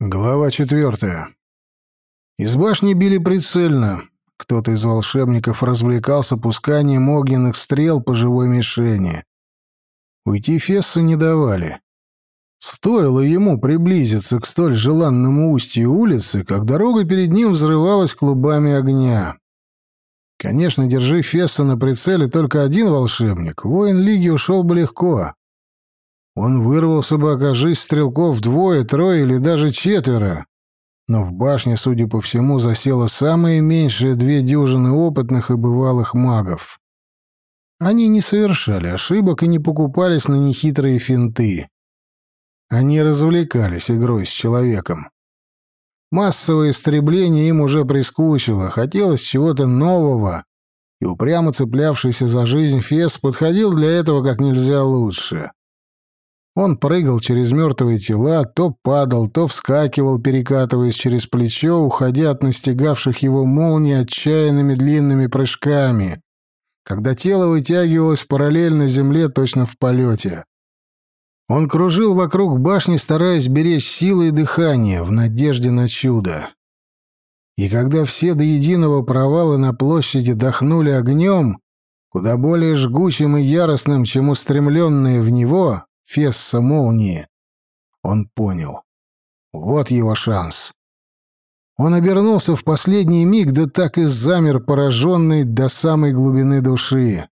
Глава четвертая. Из башни били прицельно. Кто-то из волшебников развлекался пусканием огненных стрел по живой мишени. Уйти Фессу не давали. Стоило ему приблизиться к столь желанному устью улицы, как дорога перед ним взрывалась клубами огня. Конечно, держи Фесса на прицеле только один волшебник, воин Лиги ушел бы легко. Он вырвался бы, окажись стрелков двое, трое или даже четверо. Но в башне, судя по всему, засело самые меньшие две дюжины опытных и бывалых магов. Они не совершали ошибок и не покупались на нехитрые финты. Они развлекались игрой с человеком. Массовое истребление им уже прискучило, хотелось чего-то нового, и упрямо цеплявшийся за жизнь Фес подходил для этого как нельзя лучше. Он прыгал через мертвые тела, то падал, то вскакивал, перекатываясь через плечо, уходя от настигавших его молний отчаянными длинными прыжками, когда тело вытягивалось параллельно земле точно в полете. Он кружил вокруг башни, стараясь беречь силы и дыхание, в надежде на чудо. И когда все до единого провала на площади дохнули огнем, куда более жгучим и яростным, чем устремленные в него, Фесса молнии. Он понял. Вот его шанс. Он обернулся в последний миг, да так и замер, пораженный до самой глубины души.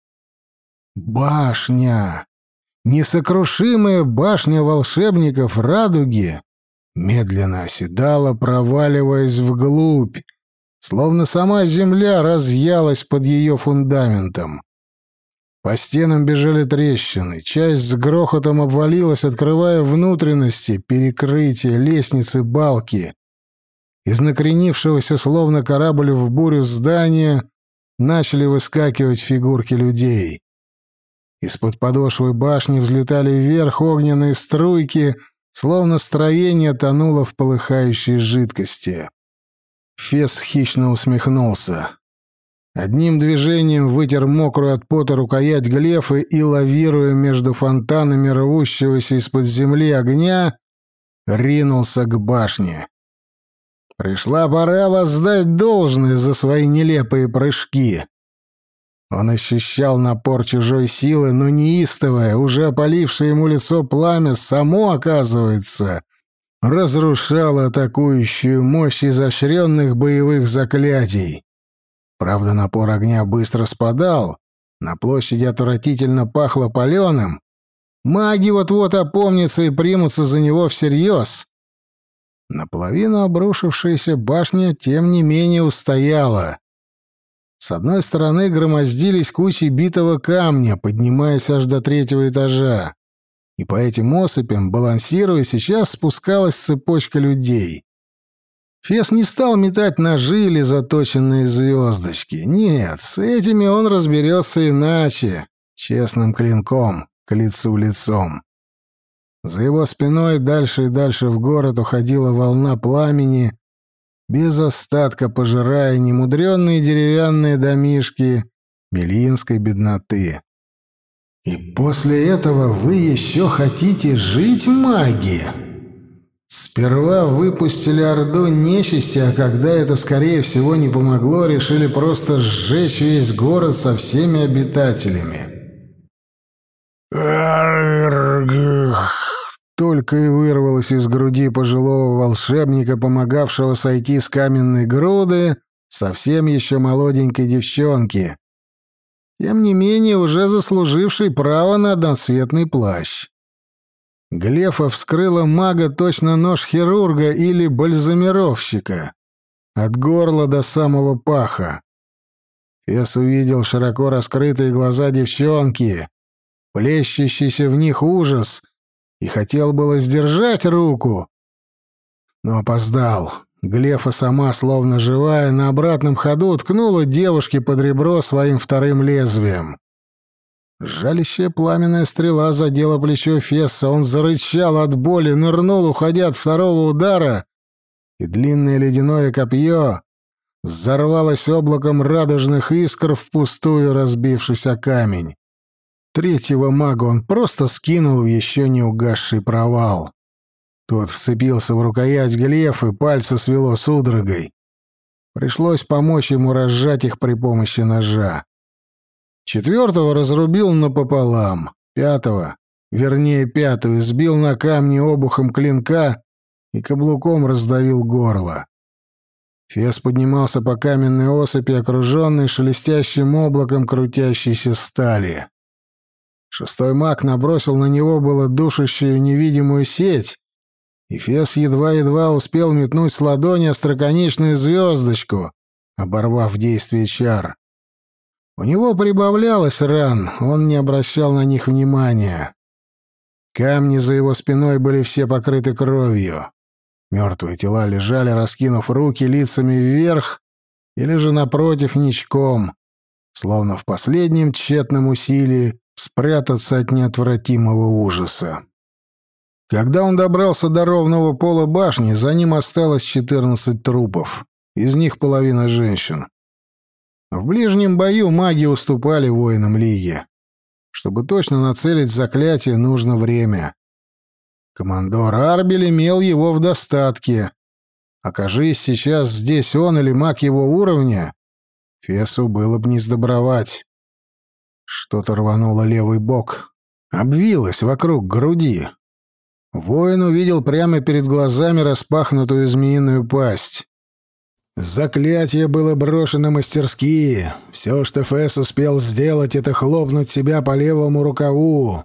Башня! Несокрушимая башня волшебников радуги медленно оседала, проваливаясь вглубь, словно сама земля разъялась под ее фундаментом. По стенам бежали трещины, часть с грохотом обвалилась, открывая внутренности, перекрытия, лестницы, балки. Из накренившегося, словно корабль в бурю здания, начали выскакивать фигурки людей. Из-под подошвы башни взлетали вверх огненные струйки, словно строение тонуло в полыхающей жидкости. Фес хищно усмехнулся. Одним движением вытер мокрую от пота рукоять глефы и, лавируя между фонтанами рвущегося из-под земли огня, ринулся к башне. Пришла пора воздать должное за свои нелепые прыжки. Он ощущал напор чужой силы, но неистовое, уже опалившее ему лицо пламя, само, оказывается, разрушало атакующую мощь изощренных боевых заклятий. Правда, напор огня быстро спадал, на площади отвратительно пахло паленым. Маги вот-вот опомнятся и примутся за него всерьез. Наполовину обрушившаяся башня, тем не менее, устояла. С одной стороны громоздились кучи битого камня, поднимаясь аж до третьего этажа. И по этим осыпям, балансируя, сейчас спускалась цепочка людей. Фес не стал метать ножи или заточенные звездочки. Нет, с этими он разберется иначе, честным клинком, к лицу лицом. За его спиной дальше и дальше в город уходила волна пламени, без остатка пожирая немудренные деревянные домишки белинской бедноты. «И после этого вы еще хотите жить, маги?» Сперва выпустили орду нечисти, а когда это, скорее всего, не помогло, решили просто сжечь весь город со всеми обитателями. Только и вырвалось из груди пожилого волшебника, помогавшего сойти с каменной груды, совсем еще молоденькой девчонки. Тем не менее, уже заслуживший право на одноцветный плащ. Глефа вскрыла мага точно нож хирурга или бальзамировщика. От горла до самого паха. Фес увидел широко раскрытые глаза девчонки, плещущийся в них ужас, и хотел было сдержать руку, но опоздал. Глефа сама, словно живая, на обратном ходу ткнула девушке под ребро своим вторым лезвием. Жалящая пламенная стрела задела плечо Фесса. Он зарычал от боли, нырнул, уходя от второго удара, и длинное ледяное копье взорвалось облаком радужных искр впустую разбившись о камень. Третьего мага он просто скинул в еще не угасший провал. Тот вцепился в рукоять глеф, и пальцы свело судорогой. Пришлось помочь ему разжать их при помощи ножа. Четвертого разрубил напополам, пятого, вернее пятую, сбил на камни обухом клинка и каблуком раздавил горло. Фес поднимался по каменной осыпи, окруженной шелестящим облаком крутящейся стали. Шестой маг набросил на него было душащую невидимую сеть, и Фес едва-едва успел метнуть с ладони остроконечную звездочку, оборвав действие чар. У него прибавлялось ран, он не обращал на них внимания. Камни за его спиной были все покрыты кровью. Мертвые тела лежали, раскинув руки лицами вверх или же напротив ничком, словно в последнем тщетном усилии спрятаться от неотвратимого ужаса. Когда он добрался до ровного пола башни, за ним осталось четырнадцать трупов, из них половина женщин. В ближнем бою маги уступали воинам Лиги. Чтобы точно нацелить заклятие, нужно время. Командор Арбель имел его в достатке. Окажись сейчас здесь он или маг его уровня, Фесу было бы не сдобровать. Что-то рвануло левый бок, обвилось вокруг груди. Воин увидел прямо перед глазами распахнутую змеиную пасть. Заклятие было брошено мастерски. Все, что Фэс успел сделать, это хлопнуть себя по левому рукаву.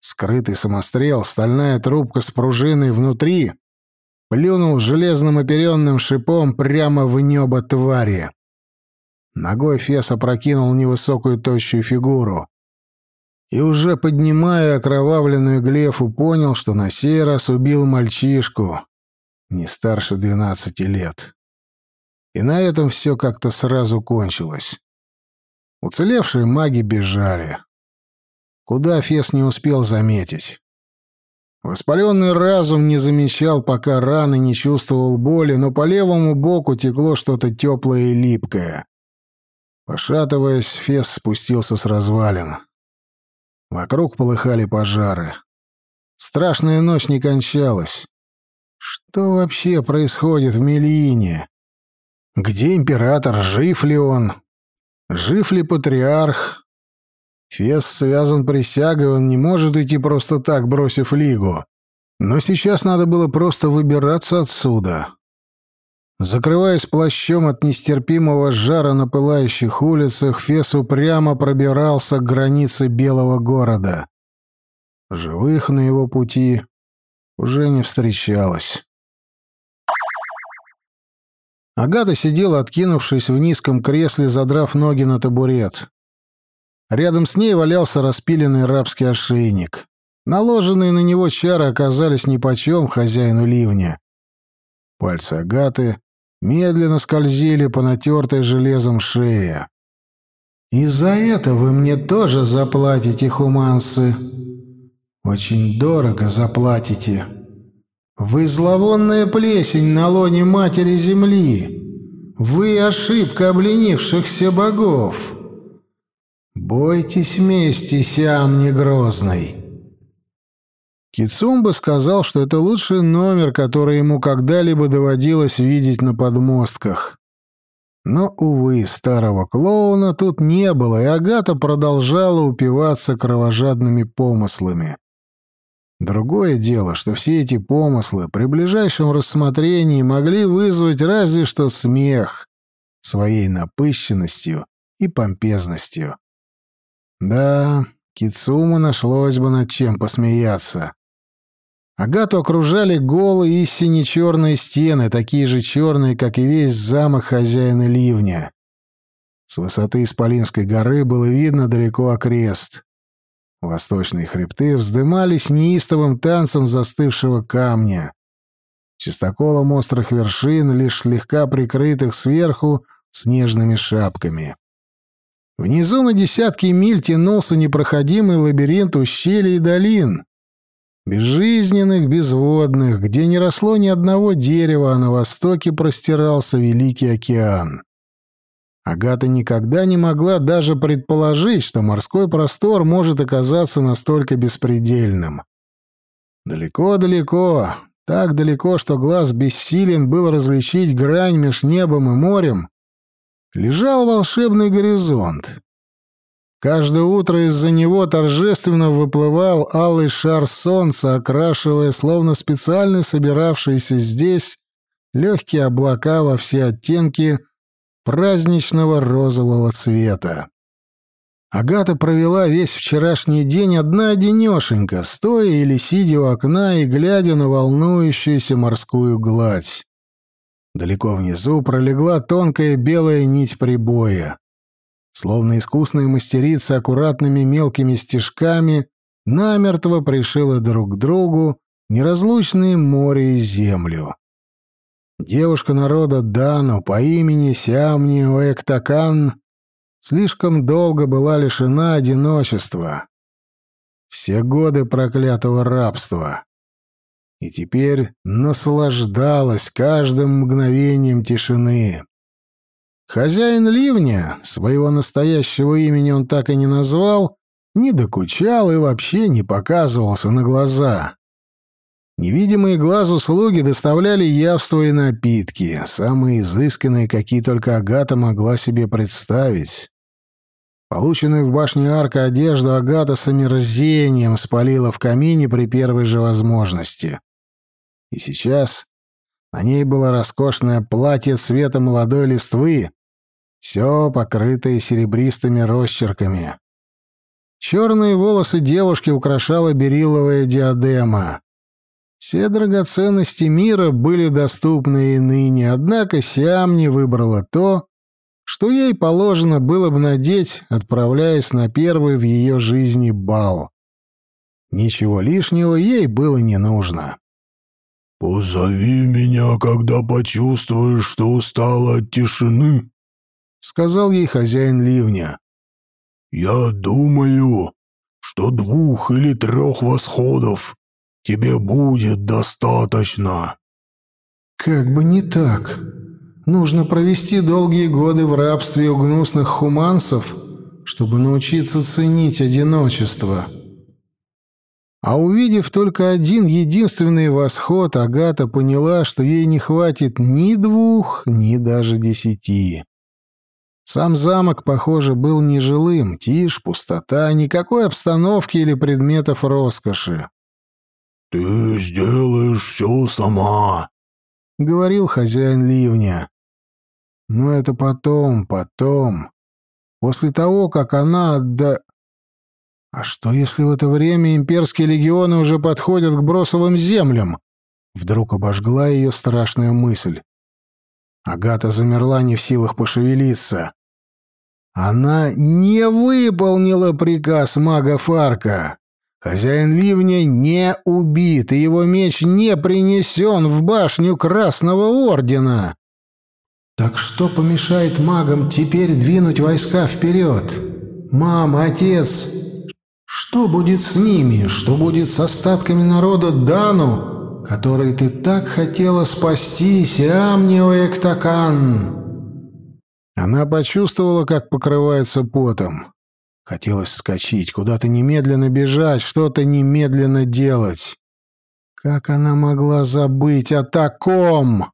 Скрытый самострел, стальная трубка с пружиной внутри, плюнул железным оперенным шипом прямо в небо твари. Ногой Фес опрокинул невысокую тощую фигуру. И уже поднимая окровавленную глефу, понял, что на сей раз убил мальчишку, не старше двенадцати лет. И на этом все как-то сразу кончилось. Уцелевшие маги бежали. Куда Фес не успел заметить. Воспаленный разум не замечал, пока раны не чувствовал боли, но по левому боку текло что-то теплое и липкое. Пошатываясь, Фес спустился с развалин. Вокруг полыхали пожары. Страшная ночь не кончалась. Что вообще происходит в Мельине? Где император? Жив ли он? Жив ли патриарх? Фес связан присягой, он не может уйти просто так, бросив лигу. Но сейчас надо было просто выбираться отсюда. Закрываясь плащом от нестерпимого жара на пылающих улицах, Фес упрямо пробирался к границе Белого города. Живых на его пути уже не встречалось. Агата сидела, откинувшись в низком кресле, задрав ноги на табурет. Рядом с ней валялся распиленный рабский ошейник. Наложенные на него чары оказались нипочем хозяину ливня. Пальцы Агаты медленно скользили по натертой железом шее. «И за это вы мне тоже заплатите, хумансы. Очень дорого заплатите». Вы зловонная плесень на лоне Матери Земли. Вы ошибка обленившихся богов. Бойтесь мести, Сиам Негрозный. Кицумба сказал, что это лучший номер, который ему когда-либо доводилось видеть на подмостках. Но, увы, старого клоуна тут не было, и Агата продолжала упиваться кровожадными помыслами. Другое дело, что все эти помыслы при ближайшем рассмотрении могли вызвать разве что смех своей напыщенностью и помпезностью. Да, Кицуму нашлось бы над чем посмеяться. Агату окружали голые и сине-черные стены, такие же черные, как и весь замок хозяина ливня. С высоты Исполинской горы было видно далеко окрест. Восточные хребты вздымались неистовым танцем застывшего камня. Чистоколом острых вершин, лишь слегка прикрытых сверху снежными шапками. Внизу на десятки миль тянулся непроходимый лабиринт ущелий и долин. Безжизненных, безводных, где не росло ни одного дерева, а на востоке простирался Великий океан. Агата никогда не могла даже предположить, что морской простор может оказаться настолько беспредельным. Далеко-далеко, так далеко, что глаз бессилен был различить грань меж небом и морем, лежал волшебный горизонт. Каждое утро из-за него торжественно выплывал алый шар солнца, окрашивая, словно специально собиравшиеся здесь, легкие облака во все оттенки праздничного розового цвета. Агата провела весь вчерашний день одна-одинешенька, стоя или сидя у окна и глядя на волнующуюся морскую гладь. Далеко внизу пролегла тонкая белая нить прибоя. Словно искусная мастерица аккуратными мелкими стежками намертво пришила друг к другу неразлучные море и землю. Девушка народа Дану по имени Сиамни Уэктакан слишком долго была лишена одиночества. Все годы проклятого рабства. И теперь наслаждалась каждым мгновением тишины. Хозяин ливня, своего настоящего имени он так и не назвал, не докучал и вообще не показывался на глаза. Невидимые глазу слуги доставляли явства и напитки, самые изысканные, какие только Агата могла себе представить. Полученную в башне арка одежду Агата с омерзением спалила в камине при первой же возможности. И сейчас на ней было роскошное платье цвета молодой листвы, все покрытое серебристыми росчерками. Черные волосы девушки украшала бериловая диадема. Все драгоценности мира были доступны и ныне, однако Сиам не выбрала то, что ей положено было бы надеть, отправляясь на первый в ее жизни бал. Ничего лишнего ей было не нужно. «Позови меня, когда почувствуешь, что устала от тишины», — сказал ей хозяин ливня. «Я думаю, что двух или трех восходов тебе будет достаточно». «Как бы не так», Нужно провести долгие годы в рабстве у гнусных хуманцев, чтобы научиться ценить одиночество. А увидев только один единственный восход, Агата поняла, что ей не хватит ни двух, ни даже десяти. Сам замок, похоже, был нежилым, тишь, пустота, никакой обстановки или предметов роскоши. «Ты сделаешь все сама», — говорил хозяин ливня. Но это потом, потом. После того, как она отда... А что, если в это время имперские легионы уже подходят к бросовым землям? Вдруг обожгла ее страшная мысль. Агата замерла не в силах пошевелиться. Она не выполнила приказ мага Фарка. Хозяин ливня не убит, и его меч не принесен в башню Красного Ордена. Так что помешает магам теперь двинуть войска вперед? Мама, отец, что будет с ними? Что будет с остатками народа Дану, который ты так хотела спасти, Сиамнио Эктакан? Она почувствовала, как покрывается потом. Хотелось вскочить, куда-то немедленно бежать, что-то немедленно делать. Как она могла забыть о таком?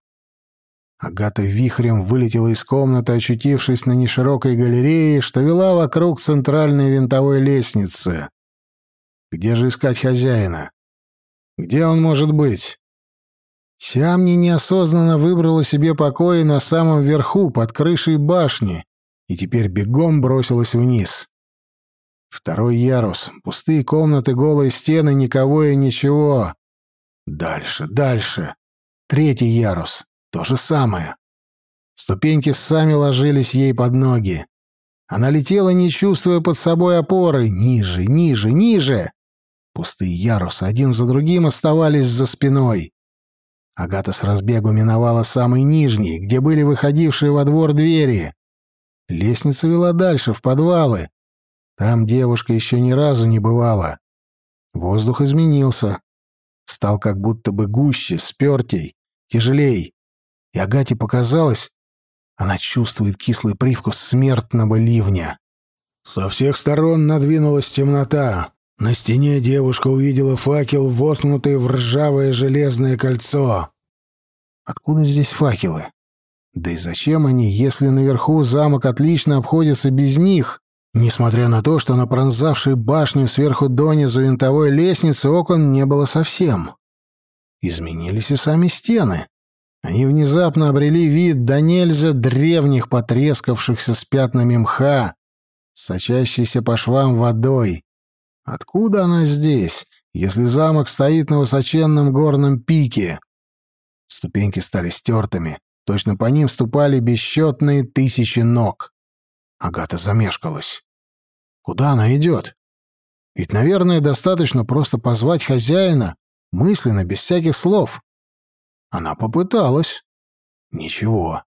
Агата вихрем вылетела из комнаты, очутившись на неширокой галерее, что вела вокруг центральной винтовой лестницы. Где же искать хозяина? Где он может быть? Сиамни неосознанно выбрала себе покои на самом верху, под крышей башни, и теперь бегом бросилась вниз. Второй ярус, пустые комнаты, голые стены, никого и ничего. Дальше, дальше. Третий ярус. То же самое. Ступеньки сами ложились ей под ноги. Она летела, не чувствуя под собой опоры. Ниже, ниже, ниже. Пустые ярусы один за другим оставались за спиной. Агата с разбегу миновала самый нижний, где были выходившие во двор двери. Лестница вела дальше, в подвалы. Там девушка еще ни разу не бывала. Воздух изменился. Стал как будто бы гуще, спертей, тяжелей и Агате показалось, она чувствует кислый привкус смертного ливня. Со всех сторон надвинулась темнота. На стене девушка увидела факел, воткнутый в ржавое железное кольцо. Откуда здесь факелы? Да и зачем они, если наверху замок отлично обходится без них, несмотря на то, что на пронзавшей башню сверху донизу винтовой лестницы окон не было совсем? Изменились и сами стены. Они внезапно обрели вид до нельзя древних, потрескавшихся с пятнами мха, сочащейся по швам водой. Откуда она здесь, если замок стоит на высоченном горном пике? Ступеньки стали стертыми, точно по ним ступали бесчетные тысячи ног. Агата замешкалась. Куда она идет? Ведь, наверное, достаточно просто позвать хозяина, мысленно, без всяких слов. Она попыталась. Ничего.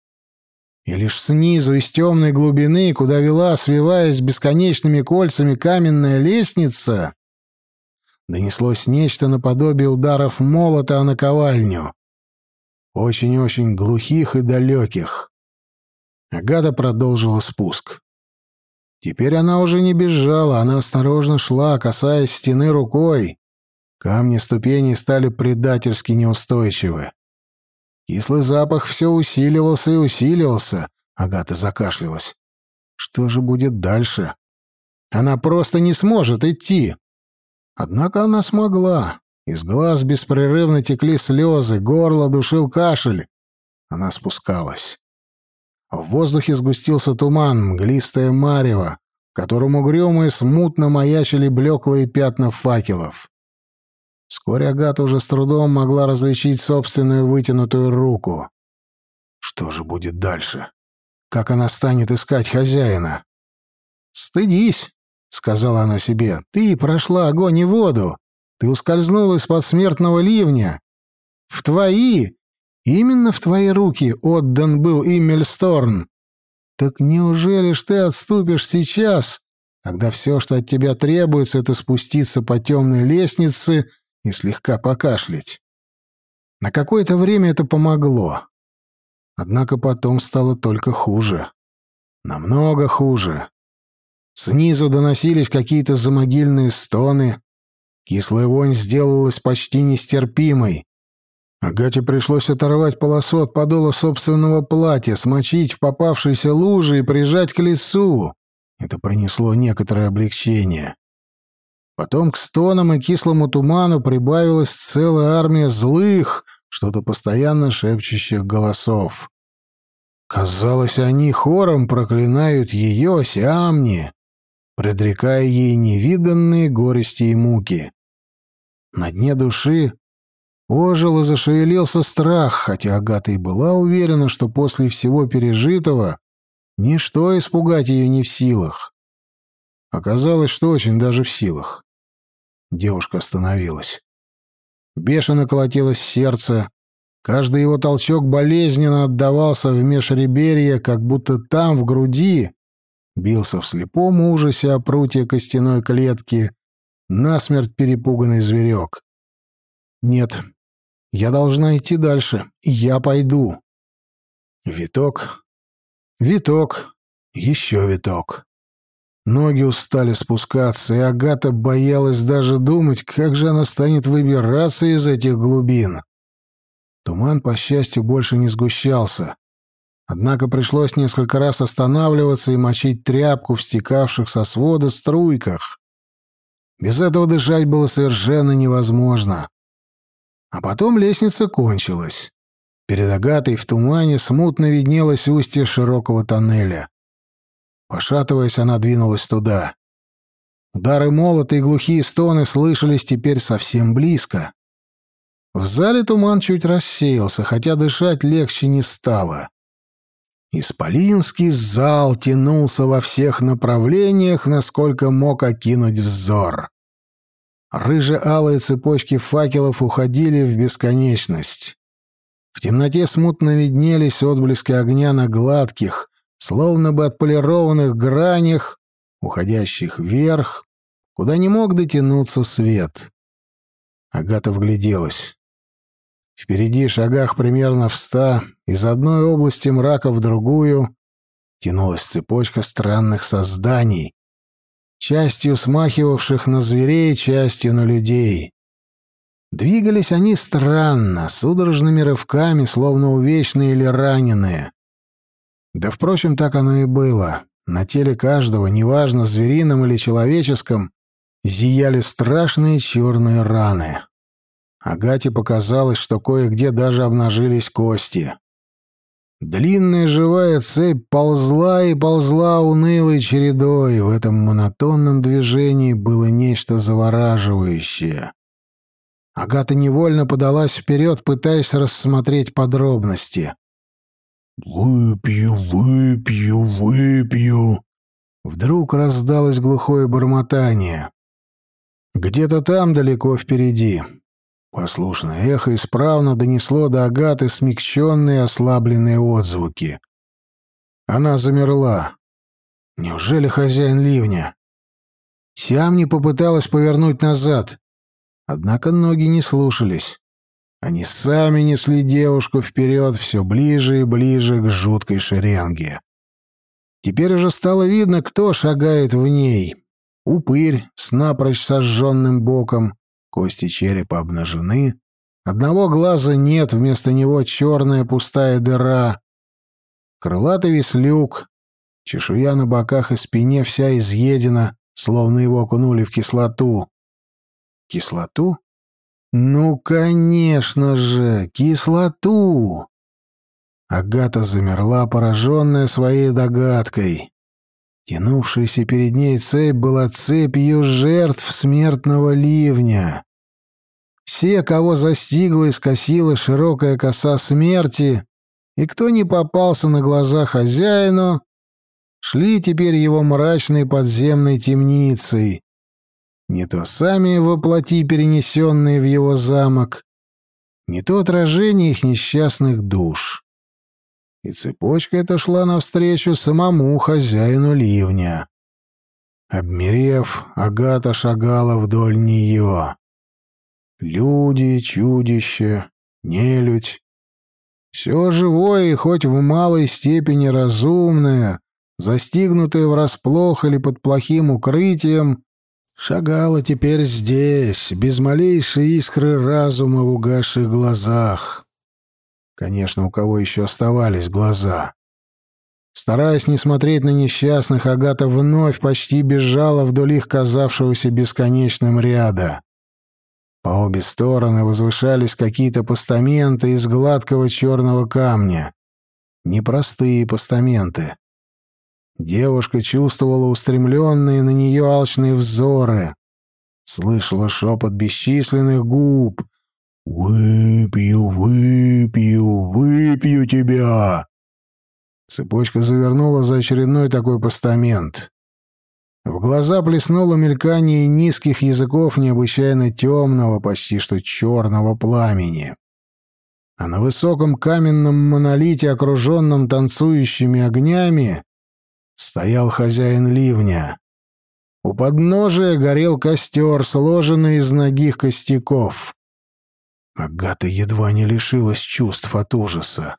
И лишь снизу, из темной глубины, куда вела, свиваясь бесконечными кольцами, каменная лестница, донеслось нечто наподобие ударов молота о наковальню очень-очень глухих и далеких. Агата продолжила спуск. Теперь она уже не бежала, она осторожно шла, касаясь стены рукой. Камни ступеней стали предательски неустойчивы. Кислый запах все усиливался и усиливался. Агата закашлялась. Что же будет дальше? Она просто не сможет идти. Однако она смогла. Из глаз беспрерывно текли слезы, горло душил кашель. Она спускалась. В воздухе сгустился туман, мглистое марево, в котором угрюмо смутно маячили блеклые пятна факелов. Вскоре Агата уже с трудом могла различить собственную вытянутую руку. Что же будет дальше? Как она станет искать хозяина? «Стыдись», — сказала она себе, — «ты прошла огонь и воду. Ты ускользнул из-под смертного ливня. В твои, именно в твои руки отдан был Иммельсторн. Так неужели ж ты отступишь сейчас, когда все, что от тебя требуется, это спуститься по темной лестнице и слегка покашлять? На какое-то время это помогло. Однако потом стало только хуже. Намного хуже. Снизу доносились какие-то замогильные стоны, Кислая вонь сделалась почти нестерпимой. Агате пришлось оторвать полосу от подола собственного платья, смочить в попавшейся луже и прижать к лицу. Это принесло некоторое облегчение. Потом к стонам и кислому туману прибавилась целая армия злых, что-то постоянно шепчущих голосов. Казалось, они хором проклинают ее, Сиамни, предрекая ей невиданные горести и муки. На дне души ожил и зашевелился страх, хотя Агата и была уверена, что после всего пережитого ничто испугать ее не в силах. Оказалось, что очень даже в силах. Девушка остановилась. Бешено колотилось сердце, каждый его толчок болезненно отдавался в межреберье, как будто там, в груди, бился в слепом ужасе о прутье костяной клетки насмерть перепуганный зверек. Нет, я должна идти дальше, я пойду. Виток, виток, еще виток. Ноги устали спускаться, и Агата боялась даже думать, как же она станет выбираться из этих глубин. Туман, по счастью, больше не сгущался. Однако пришлось несколько раз останавливаться и мочить тряпку в стекавших со свода струйках. Без этого дышать было совершенно невозможно. А потом лестница кончилась. Перед Агатой в тумане смутно виднелось устье широкого тоннеля. Пошатываясь, она двинулась туда. Удары молота и глухие стоны слышались теперь совсем близко. В зале туман чуть рассеялся, хотя дышать легче не стало. Исполинский зал тянулся во всех направлениях, насколько мог окинуть взор. Рыже-алые цепочки факелов уходили в бесконечность. В темноте смутно виднелись отблески огня на гладких, словно бы отполированных гранях, уходящих вверх, куда не мог дотянуться свет. Агата вгляделась. Впереди, шагах примерно в ста, из одной области мрака в другую, тянулась цепочка странных созданий, частью смахивавших на зверей, частью на людей. Двигались они странно, судорожными рывками, словно увечные или раненые. Да, впрочем, так оно и было. На теле каждого, неважно, зверином или человеческом, зияли страшные черные раны. Агате показалось, что кое-где даже обнажились кости. Длинная живая цепь ползла и ползла унылой чередой. В этом монотонном движении было нечто завораживающее. Агата невольно подалась вперед, пытаясь рассмотреть подробности. «Выпью, выпью, выпью!» Вдруг раздалось глухое бормотание. Где-то там, далеко впереди. Послушно, эхо исправно донесло до Агаты смягченные ослабленные отзвуки. Она замерла. Неужели хозяин ливня? Сиам не попыталась повернуть назад. Однако ноги не слушались. Они сами несли девушку вперед все ближе и ближе к жуткой шеренге. Теперь уже стало видно, кто шагает в ней. Упырь с напрочь сожженным боком, кости черепа обнажены, одного глаза нет, вместо него черная пустая дыра. Крылатый веслюк, чешуя на боках и спине вся изъедена, словно его окунули в кислоту. Кислоту? Ну, конечно же, кислоту! Агата замерла, пораженная своей догадкой. Тянувшаяся перед ней цепь была цепью жертв смертного ливня. Все, кого застигла и скосила широкая коса смерти, и кто не попался на глаза хозяину, шли теперь его мрачной подземной темницей. Не то сами воплоти, перенесенные в его замок, не то отражение их несчастных душ и цепочка эта шла навстречу самому хозяину ливня. Обмерев, Агата шагала вдоль нее. Люди, чудища, нелюдь. Все живое и хоть в малой степени разумное, застигнутое врасплох или под плохим укрытием, шагало теперь здесь, без малейшей искры разума в угасших глазах. Конечно, у кого еще оставались глаза. Стараясь не смотреть на несчастных, Агата вновь почти бежала вдоль их казавшегося бесконечным ряда. По обе стороны возвышались какие-то постаменты из гладкого черного камня. Непростые постаменты. Девушка чувствовала устремленные на нее алчные взоры, слышала шепот бесчисленных губ — «Выпью, выпью, выпью тебя!» Цепочка завернула за очередной такой постамент. В глаза плеснуло мелькание низких языков необычайно темного, почти что черного пламени. А на высоком каменном монолите, окруженном танцующими огнями, стоял хозяин ливня. У подножия горел костер, сложенный из ногих костяков. Агата едва не лишилась чувств от ужаса.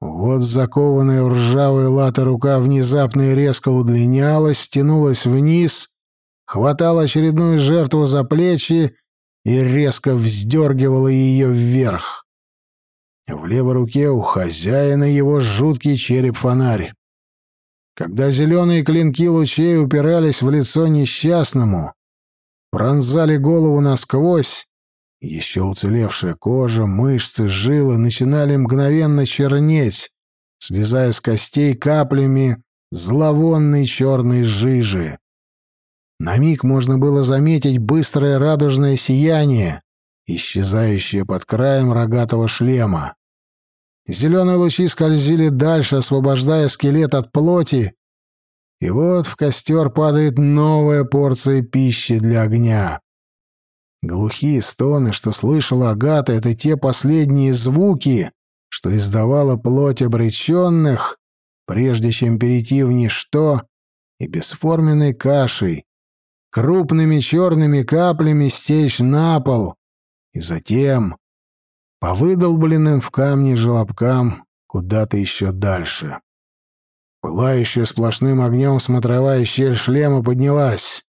Вот закованная в ржавые латы рука внезапно и резко удлинялась, тянулась вниз, хватала очередную жертву за плечи и резко вздергивала ее вверх. В левой руке у хозяина его жуткий череп-фонарь. Когда зеленые клинки лучей упирались в лицо несчастному, пронзали голову насквозь, еще уцелевшая кожа, мышцы, жилы начинали мгновенно чернеть, слезая с костей каплями зловонной черной жижи. На миг можно было заметить быстрое радужное сияние, исчезающее под краем рогатого шлема. Зеленые лучи скользили дальше, освобождая скелет от плоти, и вот в костер падает новая порция пищи для огня. Глухие стоны, что слышала Агата, — это те последние звуки, что издавала плоть обреченных, прежде чем перейти в ничто и бесформенной кашей, крупными черными каплями стечь на пол, и затем по выдолбленным в камне желобкам куда-то еще дальше. Пылающая сплошным огнем смотровая щель шлема поднялась.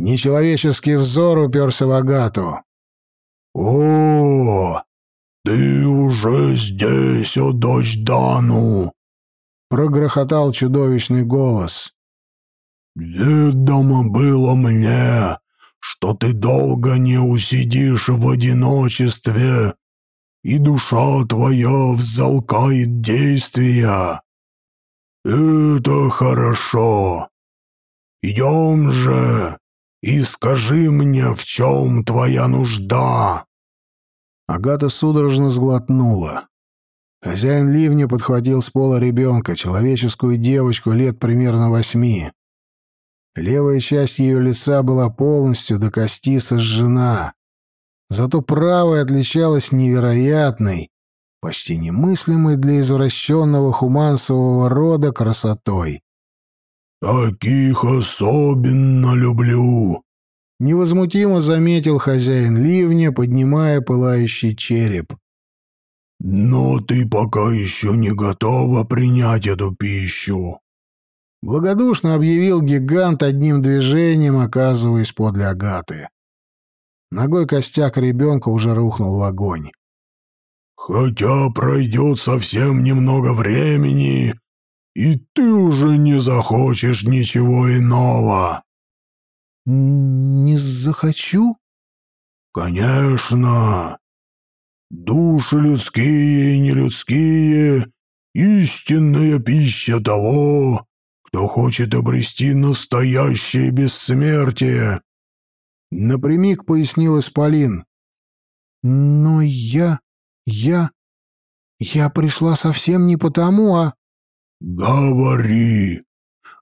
Нечеловеческий взор уперся в Агату. «О, ты уже здесь, о дочь Дану!» Прогрохотал чудовищный голос. «Ведомо было мне, что ты долго не усидишь в одиночестве, и душа твоя взалкает действия. Это хорошо. Идем же и скажи мне, в чем твоя нужда». Агата судорожно сглотнула. Хозяин ливня подхватил с пола ребенка, человеческую девочку лет примерно восьми. Левая часть ее лица была полностью до кости сожжена. Зато правая отличалась невероятной, почти немыслимой для извращенного хумансового рода красотой. «Таких особенно люблю», — невозмутимо заметил хозяин ливня, поднимая пылающий череп. «Но ты пока еще не готова принять эту пищу. Благодушно объявил гигант одним движением, оказываясь подле Агаты. Ногой костяк ребенка уже рухнул в огонь. «Хотя пройдет совсем немного времени, и ты уже не захочешь ничего иного». «Не захочу?» «Конечно. Души людские и нелюдские — истинная пища того, кто хочет обрести настоящее бессмертие. Напрямик пояснил Исполин. Но я... я... я пришла совсем не потому, а... Говори.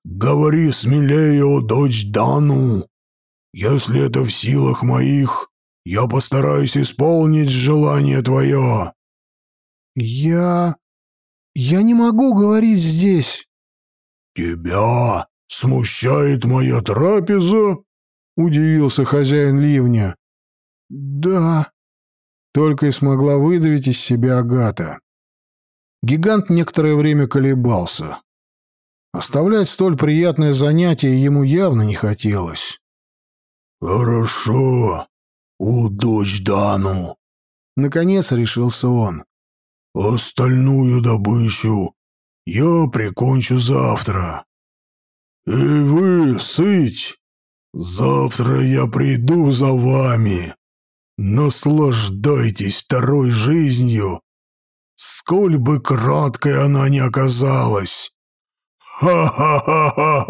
Говори смелее, о дочь Дану. Если это в силах моих, я постараюсь исполнить желание твое. Я... я не могу говорить здесь. «Тебя смущает моя трапеза?» — удивился хозяин ливня. «Да», — только и смогла выдавить из себя Агата. Гигант некоторое время колебался. Оставлять столь приятное занятие ему явно не хотелось. «Хорошо, у дочь Дану», — наконец решился он. «Остальную добычу я прикончу завтра. И вы, сыть, завтра я приду за вами. Наслаждайтесь второй жизнью, сколь бы краткой она ни оказалась. Ха-ха-ха-ха-ха!»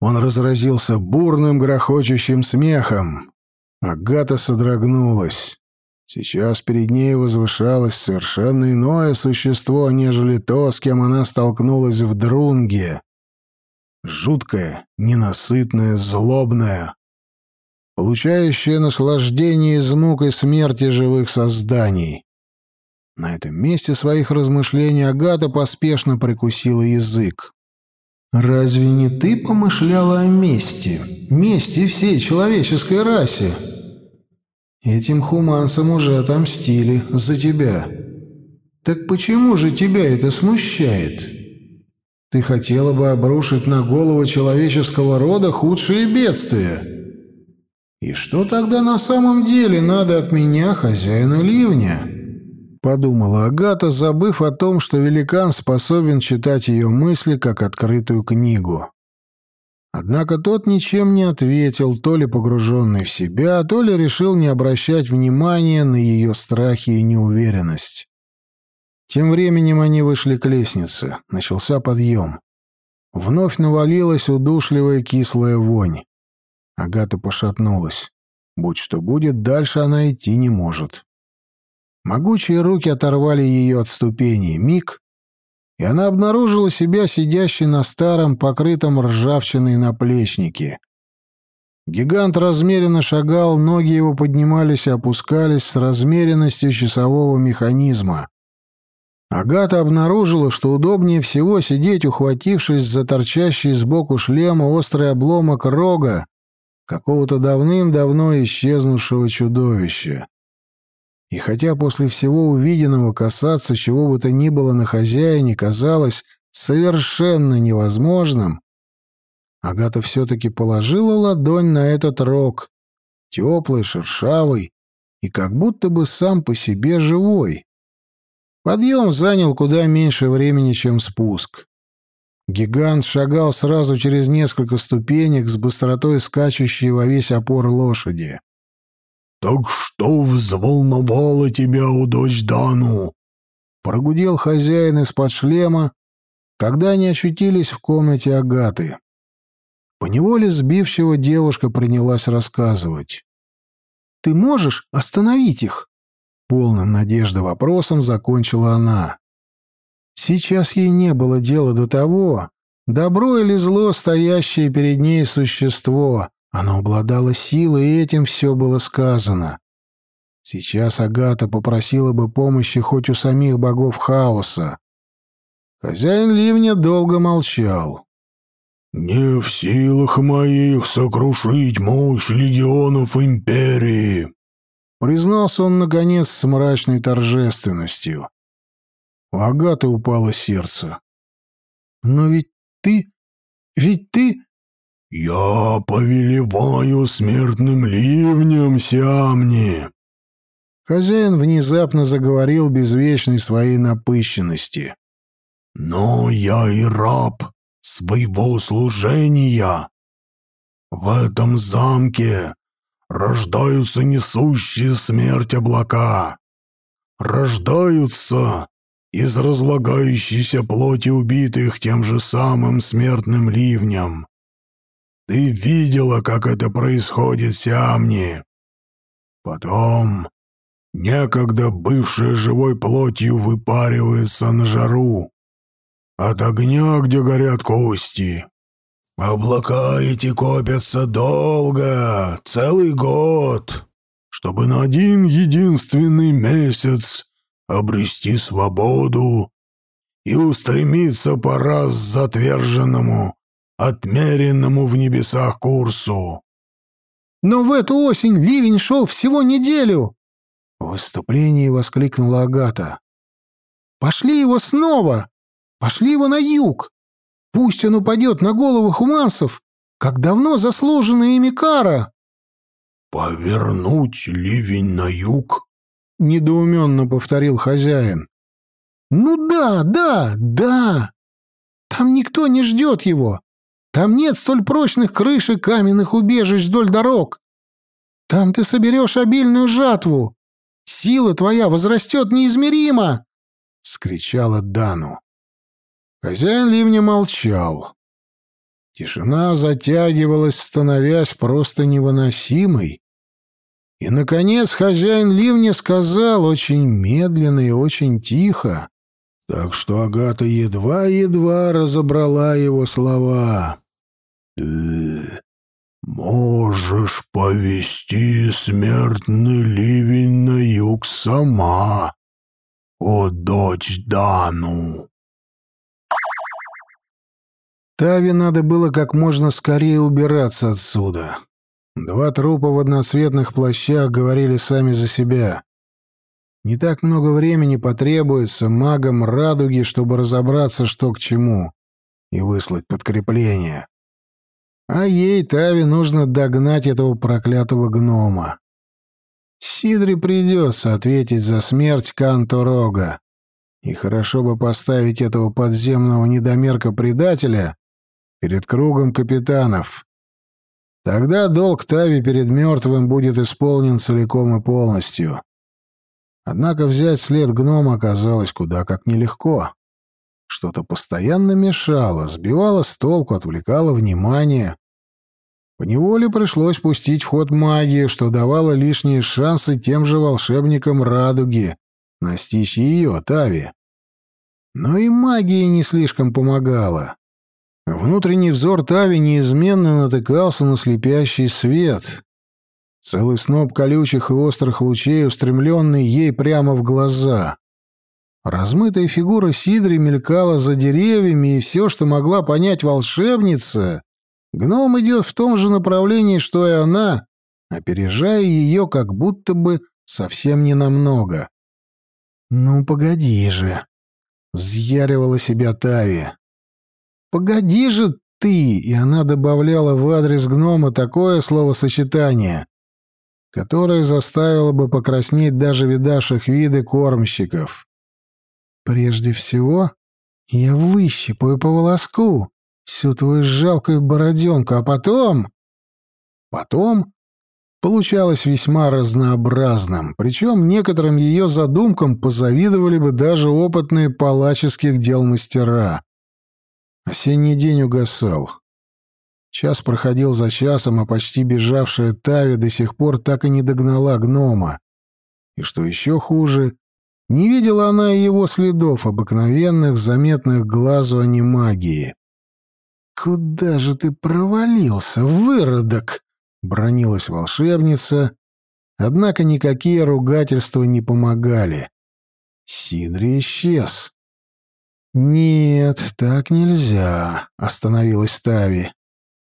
Он разразился бурным грохочущим смехом. Агата содрогнулась. Сейчас перед ней возвышалось совершенно иное существо, нежели то, с кем она столкнулась в Друнге. Жуткое, ненасытное, злобное, получающее наслаждение из мук и смерти живых созданий. На этом месте своих размышлений Агата поспешно прикусила язык. «Разве не ты помышляла о мести? Мести всей человеческой расе?» Этим хуманцам уже отомстили за тебя. Так почему же тебя это смущает? Ты хотела бы обрушить на голову человеческого рода худшие бедствия. И что тогда на самом деле надо от меня, хозяина ливня?» Подумала Агата, забыв о том, что великан способен читать ее мысли как открытую книгу. Однако тот ничем не ответил, то ли погруженный в себя, то ли решил не обращать внимания на ее страхи и неуверенность. Тем временем они вышли к лестнице. Начался подъем. Вновь навалилась удушливая кислая вонь. Агата пошатнулась. Будь что будет, дальше она идти не может. Могучие руки оторвали ее от ступеней. Миг, и она обнаружила себя сидящей на старом, покрытом ржавчиной наплечнике. Гигант размеренно шагал, ноги его поднимались и опускались с размеренностью часового механизма. Агата обнаружила, что удобнее всего сидеть, ухватившись за торчащий сбоку шлема острый обломок рога какого-то давным-давно исчезнувшего чудовища. И хотя после всего увиденного касаться чего бы то ни было на хозяине казалось совершенно невозможным, Агата все-таки положила ладонь на этот рог, теплый, шершавый и как будто бы сам по себе живой. Подъем занял куда меньше времени, чем спуск. Гигант шагал сразу через несколько ступенек с быстротой скачущей во весь опор лошади. «Так что взволновало тебя, у дочь Дану?» Прогудел хозяин из-под шлема, когда они очутились в комнате Агаты. Поневоле сбивчиво девушка принялась рассказывать. «Ты можешь остановить их?» Полным надежды вопросом закончила она. Сейчас ей не было дела до того, добро или зло, стоящее перед ней существо. Оно обладало силой, и этим все было сказано. Сейчас Агата попросила бы помощи хоть у самих богов хаоса. Хозяин ливня долго молчал. «Не в силах моих сокрушить мощь легионов Империи», — признался он, наконец, с мрачной торжественностью. У Агаты упало сердце. «Но ведь ты... ведь ты...» «Я повелеваю смертным ливнем, Сиамни!» Хозяин внезапно заговорил без вечной своей напыщенности. «Но я и раб своего служения. В этом замке рождаются несущие смерть облака, рождаются из разлагающейся плоти убитых тем же самым смертным ливнем. Ты видела, как это происходит, Сиамни. Потом некогда бывшая живой плотью выпаривается на жару, от огня, где горят кости. Облака эти копятся долго, целый год, чтобы на один единственный месяц обрести свободу и устремиться по раз затверженному, отмеренному в небесах курсу. «Но в эту осень ливень шел всего неделю!» В выступлении воскликнула Агата. «Пошли его снова! Пошли его на юг! Пусть он упадет на головы хуманцев, как давно заслуженная ими кара!» «Повернуть ливень на юг?» — недоуменно повторил хозяин. «Ну да, да, да! Там никто не ждет его. Там нет столь прочных крыш и каменных убежищ вдоль дорог. Там ты соберешь обильную жатву. Сила твоя возрастет неизмеримо!» — скричала Дану. Хозяин ливня молчал. Тишина затягивалась, становясь просто невыносимой. И, наконец, хозяин ливня сказал очень медленно и очень тихо, так что Агата едва-едва разобрала его слова. «Ты можешь повести смертный ливень на юг сама, о дочь Дану!» Тави надо было как можно скорее убираться отсюда. Два трупа в одноцветных плащах говорили сами за себя. Не так много времени потребуется магам радуги, чтобы разобраться, что к чему, и выслать подкрепление. А ей, Тави, нужно догнать этого проклятого гнома. Сидре придется ответить за смерть Канторога. И хорошо бы поставить этого подземного недомерка-предателя перед кругом капитанов. Тогда долг Тави перед мертвым будет исполнен целиком и полностью. Однако взять след гнома оказалось куда как нелегко. Что-то постоянно мешало, сбивало с толку, отвлекало внимание. Поневоле пришлось пустить в ход магию, что давало лишние шансы тем же волшебникам радуги настичь ее, Тави. Но и магия не слишком помогала. Внутренний взор Тави неизменно натыкался на слепящий свет. Целый сноп колючих и острых лучей, устремленный ей прямо в глаза. Размытая фигура Сидри мелькала за деревьями, и все, что могла понять волшебница, гном идет в том же направлении, что и она, опережая ее как будто бы совсем ненамного. «Ну, погоди же!» — взъяривала себя Тави. погоди же ты!» И она добавляла в адрес гнома такое словосочетание, которое заставило бы покраснеть даже видавших виды кормщиков. «Прежде всего, я выщипаю по волоску всю твою жалкую бороденку, а потом...» Потом получалось весьма разнообразным, причем некоторым ее задумкам позавидовали бы даже опытные палаческих дел мастера. Осенний день угасал. Час проходил за часом, а почти бежавшая Тави до сих пор так и не догнала гнома. И что еще хуже, не видела она и его следов, обыкновенных, заметных глазу анимагии. «Куда же ты провалился, выродок?» — бронилась волшебница, однако никакие ругательства не помогали. Сидри исчез. «Нет, так нельзя», — остановилась Тави.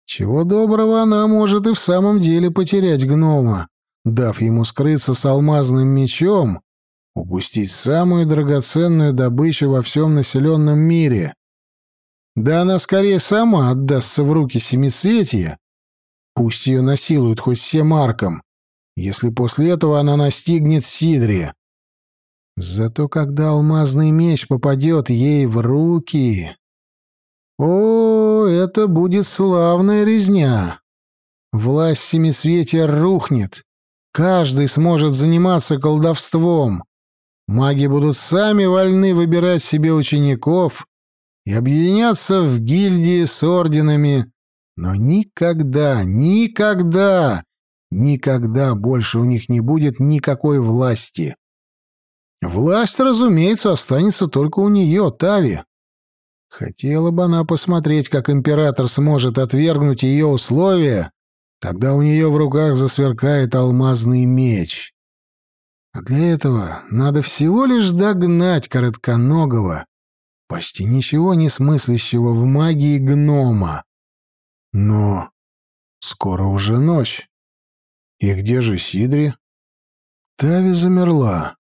«Чего доброго она может и в самом деле потерять гнома, дав ему скрыться с алмазным мечом, упустить самую драгоценную добычу во всем населенном мире. Да она скорее сама отдастся в руки семицветия, пусть ее насилуют хоть всем арком, если после этого она настигнет Сидри. Зато когда алмазный меч попадет ей в руки... О, это будет славная резня! Власть семисветия рухнет. Каждый сможет заниматься колдовством. Маги будут сами вольны выбирать себе учеников и объединяться в гильдии с орденами, но никогда, никогда, никогда больше у них не будет никакой власти. Власть, разумеется, останется только у нее, Тави. Хотела бы она посмотреть, как император сможет отвергнуть ее условия, тогда у нее в руках засверкает алмазный меч. А для этого надо всего лишь догнать коротконогого, почти ничего не смыслящего в магии гнома. Но скоро уже ночь. И где же Сидри? Тави замерла.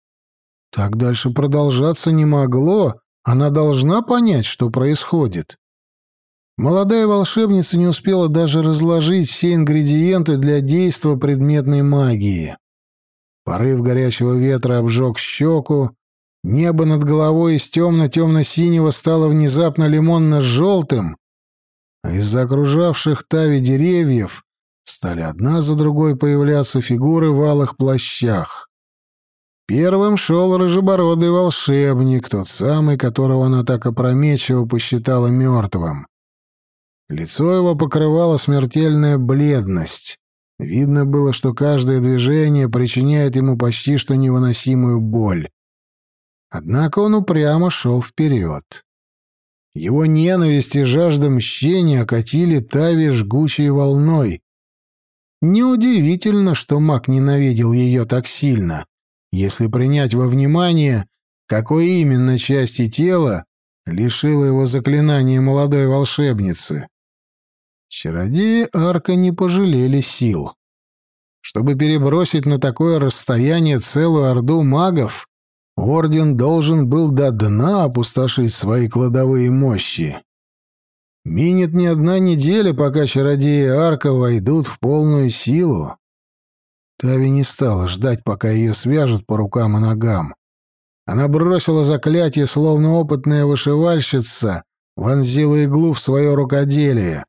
Так дальше продолжаться не могло, она должна понять, что происходит. Молодая волшебница не успела даже разложить все ингредиенты для действа предметной магии. Порыв горячего ветра обжег щеку, небо над головой из темно-темно-синего стало внезапно лимонно-желтым, а из-за окружавших Тави деревьев стали одна за другой появляться фигуры в алых плащах. Первым шел рыжебородый волшебник, тот самый, которого она так опрометчиво посчитала мертвым. Лицо его покрывала смертельная бледность. Видно было, что каждое движение причиняет ему почти что невыносимую боль. Однако он упрямо шел вперед. Его ненависть и жажда мщения окатили Тави жгучей волной. Неудивительно, что маг ненавидел ее так сильно если принять во внимание, какой именно части тела лишило его заклинание молодой волшебницы. Чародеи Арка не пожалели сил. Чтобы перебросить на такое расстояние целую орду магов, Орден должен был до дна опустошить свои кладовые мощи. Минет не одна неделя, пока чародеи Арка войдут в полную силу. Тави не стала ждать, пока ее свяжут по рукам и ногам. Она бросила заклятие, словно опытная вышивальщица, вонзила иглу в свое рукоделие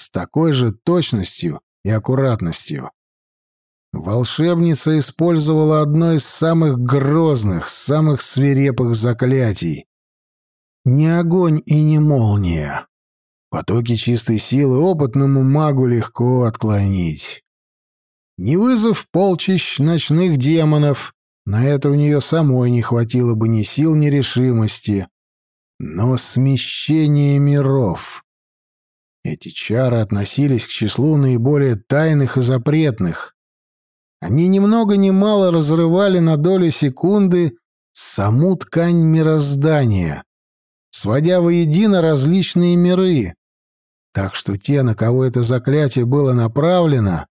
с такой же точностью и аккуратностью. Волшебница использовала одно из самых грозных, самых свирепых заклятий. Не огонь и не молния. Потоки чистой силы опытному магу легко отклонить. Не вызов полчищ ночных демонов, на это у нее самой не хватило бы ни сил, ни решимости. Но смещение миров. Эти чары относились к числу наиболее тайных и запретных. Они ни много ни мало разрывали на долю секунды саму ткань мироздания, сводя воедино различные миры. Так что те, на кого это заклятие было направлено,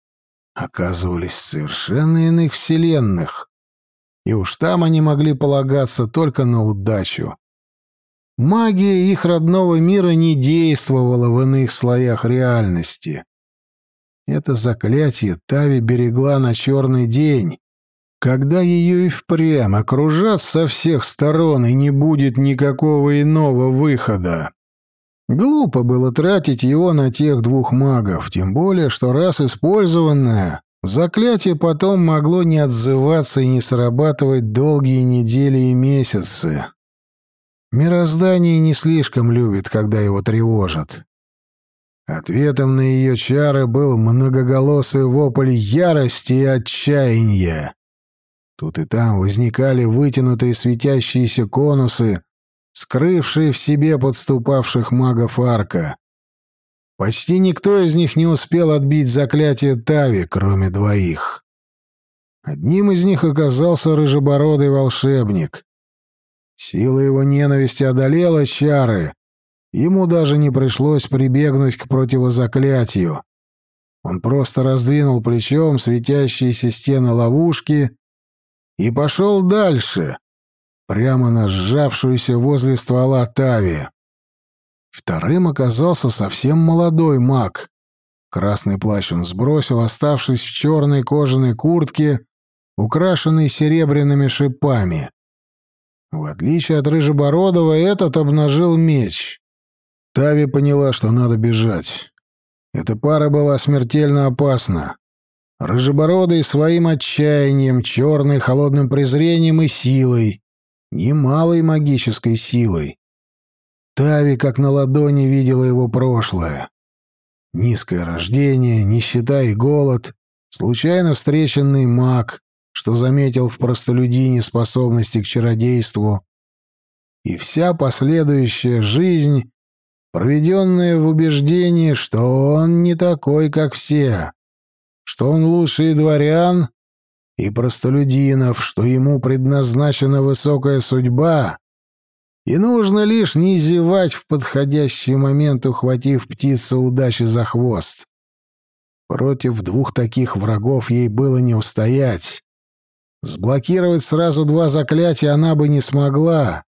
оказывались совершенно иных вселенных, и уж там они могли полагаться только на удачу. Магия их родного мира не действовала в иных слоях реальности. Это заклятие Тави берегла на черный день, когда ее и впрямь окружат со всех сторон и не будет никакого иного выхода. Глупо было тратить его на тех двух магов, тем более, что раз использованное, заклятие потом могло не отзываться и не срабатывать долгие недели и месяцы. Мироздание не слишком любит, когда его тревожат. Ответом на ее чары был многоголосый вопль ярости и отчаяния. Тут и там возникали вытянутые светящиеся конусы, скрывшие в себе подступавших магов арка. Почти никто из них не успел отбить заклятие Тави, кроме двоих. Одним из них оказался рыжебородый волшебник. Сила его ненависти одолела чары. Ему даже не пришлось прибегнуть к противозаклятию. Он просто раздвинул плечом светящиеся стены ловушки и пошел дальше, прямо на сжавшуюся возле ствола Тави. Вторым оказался совсем молодой маг. Красный плащ он сбросил, оставшись в черной кожаной куртке, украшенной серебряными шипами. В отличие от Рыжебородова, этот обнажил меч. Тави поняла, что надо бежать. Эта пара была смертельно опасна. Рыжебородый своим отчаянием, черный холодным презрением и силой, немалой магической силой. Тави как на ладони видела его прошлое. Низкое рождение, нищета и голод, случайно встреченный маг, что заметил в простолюдине способности к чародейству, и вся последующая жизнь, проведенная в убеждении, что он не такой, как все, что он лучше и дворян, и простолюдинов, что ему предназначена высокая судьба, и нужно лишь не зевать в подходящий момент, ухватив птицу удачи за хвост. Против двух таких врагов ей было не устоять. Сблокировать сразу два заклятия она бы не смогла.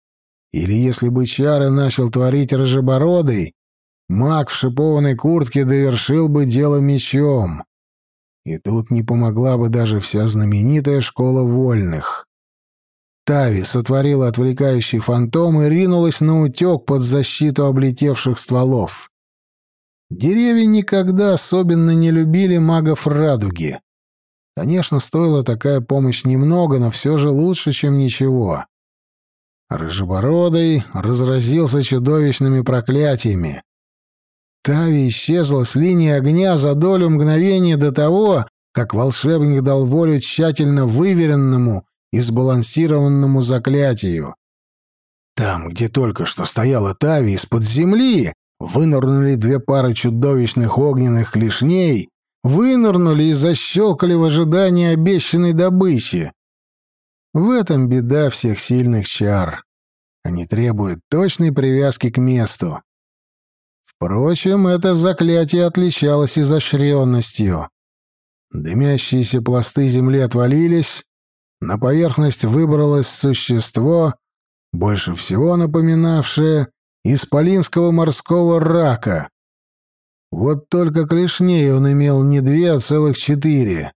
Или если бы чары начал творить рыжебородый, маг в шипованной куртке довершил бы дело мечом. И тут не помогла бы даже вся знаменитая школа вольных. Тави сотворила отвлекающий фантом и ринулась на утек под защиту облетевших стволов. Деревья никогда особенно не любили магов радуги. Конечно, стоила такая помощь немного, но все же лучше, чем ничего. Рыжебородый разразился чудовищными проклятиями. Тави исчезла с линии огня за долю мгновения до того, как волшебник дал волю тщательно выверенному и сбалансированному заклятию. Там, где только что стояла Тави, из-под земли вынырнули две пары чудовищных огненных клешней, вынырнули и защелкали в ожидании обещанной добычи. В этом беда всех сильных чар. Они требуют точной привязки к месту. Впрочем, это заклятие отличалось изощренностью. Дымящиеся пласты земли отвалились, на поверхность выбралось существо, больше всего напоминавшее исполинского морского рака. Вот только клешней он имел не две, а целых четыре.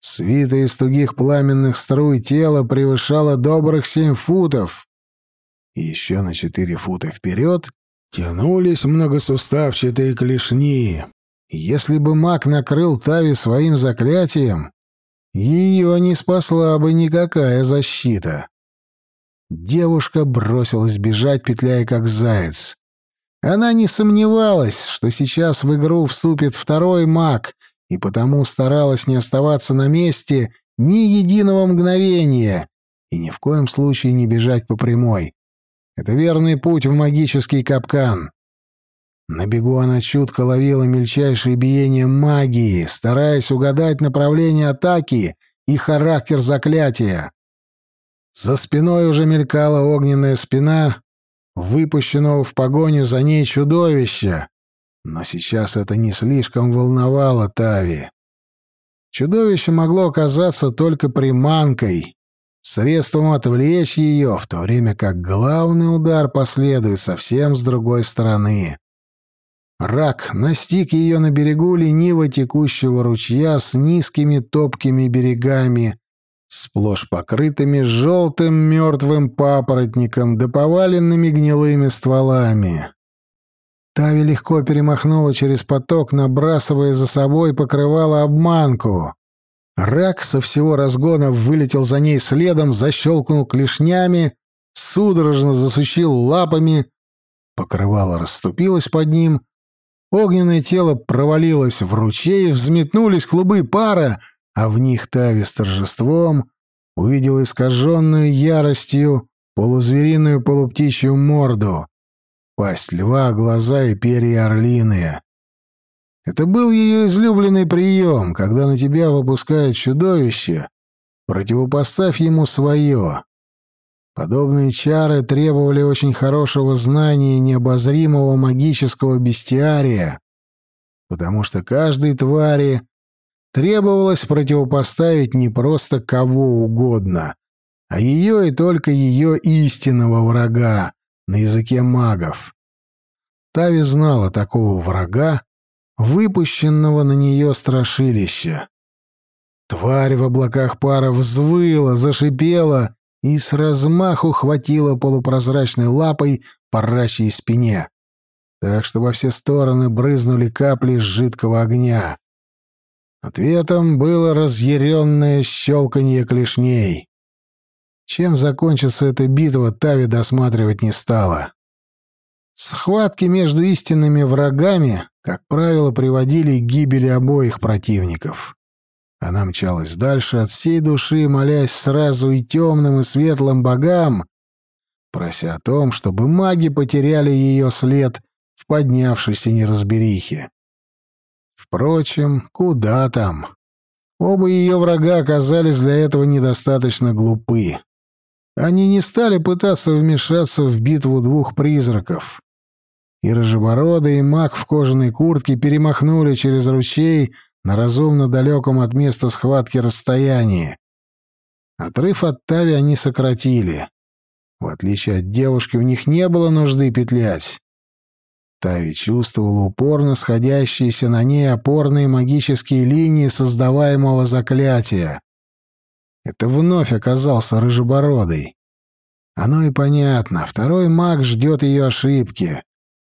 Свита из тугих пламенных струй тела превышала добрых семь футов. И еще на четыре фута вперед Тянулись многосуставчатые клешни. Если бы маг накрыл Тави своим заклятием, ее не спасла бы никакая защита. Девушка бросилась бежать, петляя как заяц. Она не сомневалась, что сейчас в игру вступит второй маг, и потому старалась не оставаться на месте ни единого мгновения и ни в коем случае не бежать по прямой. Это верный путь в магический капкан. На бегу она чутко ловила мельчайшие биения магии, стараясь угадать направление атаки и характер заклятия. За спиной уже мелькала огненная спина, выпущенного в погоню за ней чудовища. Но сейчас это не слишком волновало Тави. Чудовище могло оказаться только приманкой, средством отвлечь ее, в то время как главный удар последует совсем с другой стороны. Рак настиг ее на берегу лениво текущего ручья с низкими топкими берегами, сплошь покрытыми желтым мертвым папоротником да поваленными гнилыми стволами. Тави легко перемахнула через поток, набрасывая за собой покрывало обманку. Рак со всего разгона вылетел за ней следом, защелкнул клешнями, судорожно засучил лапами, покрывало расступилось под ним, огненное тело провалилось в ручей, взметнулись клубы пара, а в них Тави с торжеством увидел искаженную яростью полузвериную полуптичью морду, пасть льва, глаза и перья орлиные. Это был ее излюбленный прием, когда на тебя выпускает чудовище, противопоставь ему свое. Подобные чары требовали очень хорошего знания необозримого магического бестиария, потому что каждой твари требовалось противопоставить не просто кого угодно, а ее и только ее истинного врага на языке магов. Тави знала такого врага, выпущенного на нее страшилища. Тварь в облаках пара взвыла, зашипела и с размаху хватила полупрозрачной лапой по спине, так что во все стороны брызнули капли жидкого огня. Ответом было разъяренное щелканье клешней. Чем закончится эта битва, Тави досматривать не стала. Схватки между истинными врагами, как правило, приводили к гибели обоих противников. Она мчалась дальше от всей души, молясь сразу и темным, и светлым богам, прося о том, чтобы маги потеряли ее след в поднявшейся неразберихе. Впрочем, куда там? Оба ее врага оказались для этого недостаточно глупы. Они не стали пытаться вмешаться в битву двух призраков и Рыжебородый, и маг в кожаной куртке перемахнули через ручей на разумно далеком от места схватки расстоянии. Отрыв от Тави они сократили. В отличие от девушки, у них не было нужды петлять. Тави чувствовала упорно сходящиеся на ней опорные магические линии создаваемого заклятия. Это вновь оказался Рыжебородый. Оно и понятно. Второй маг ждет ее ошибки.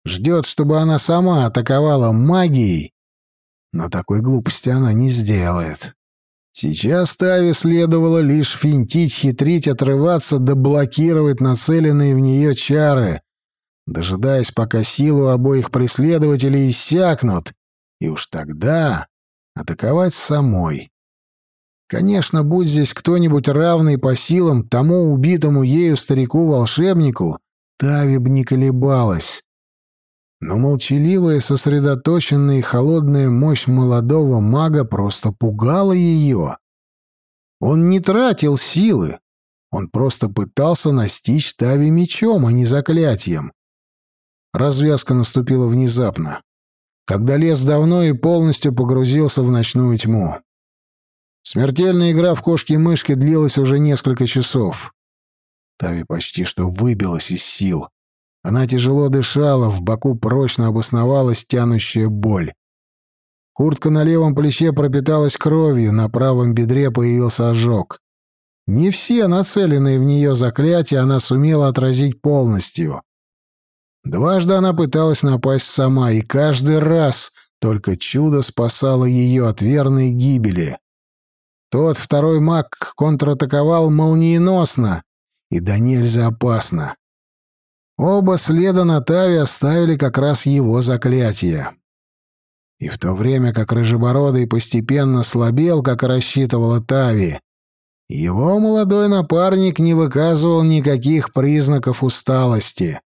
Ждет, чтобы она сама атаковала магией. Но такой глупости она не сделает. Сейчас Тави следовало лишь финтить, хитрить, отрываться да блокировать нацеленные в нее чары, дожидаясь, пока силу обоих преследователей иссякнут, и уж тогда атаковать самой. Конечно, будь здесь кто-нибудь равный по силам тому убитому ею старику-волшебнику, Тави б не колебалась. Но молчаливая, сосредоточенная и холодная мощь молодого мага просто пугала ее. Он не тратил силы, он просто пытался настичь Тави мечом, а не заклятием. Развязка наступила внезапно, когда лес давно и полностью погрузился в ночную тьму. Смертельная игра в кошки-мышки длилась уже несколько часов. Тави почти что выбилась из сил. Она тяжело дышала, в боку прочно обосновалась тянущая боль. Куртка на левом плече пропиталась кровью, на правом бедре появился ожог. Не все нацеленные в нее заклятия она сумела отразить полностью. Дважды она пыталась напасть сама, и каждый раз только чудо спасало ее от верной гибели. Тот второй маг контратаковал молниеносно и да нельзя опасно. Оба следа на Тави оставили как раз его заклятие. И в то время как Рыжебородый постепенно слабел, как рассчитывала Тави, его молодой напарник не выказывал никаких признаков усталости.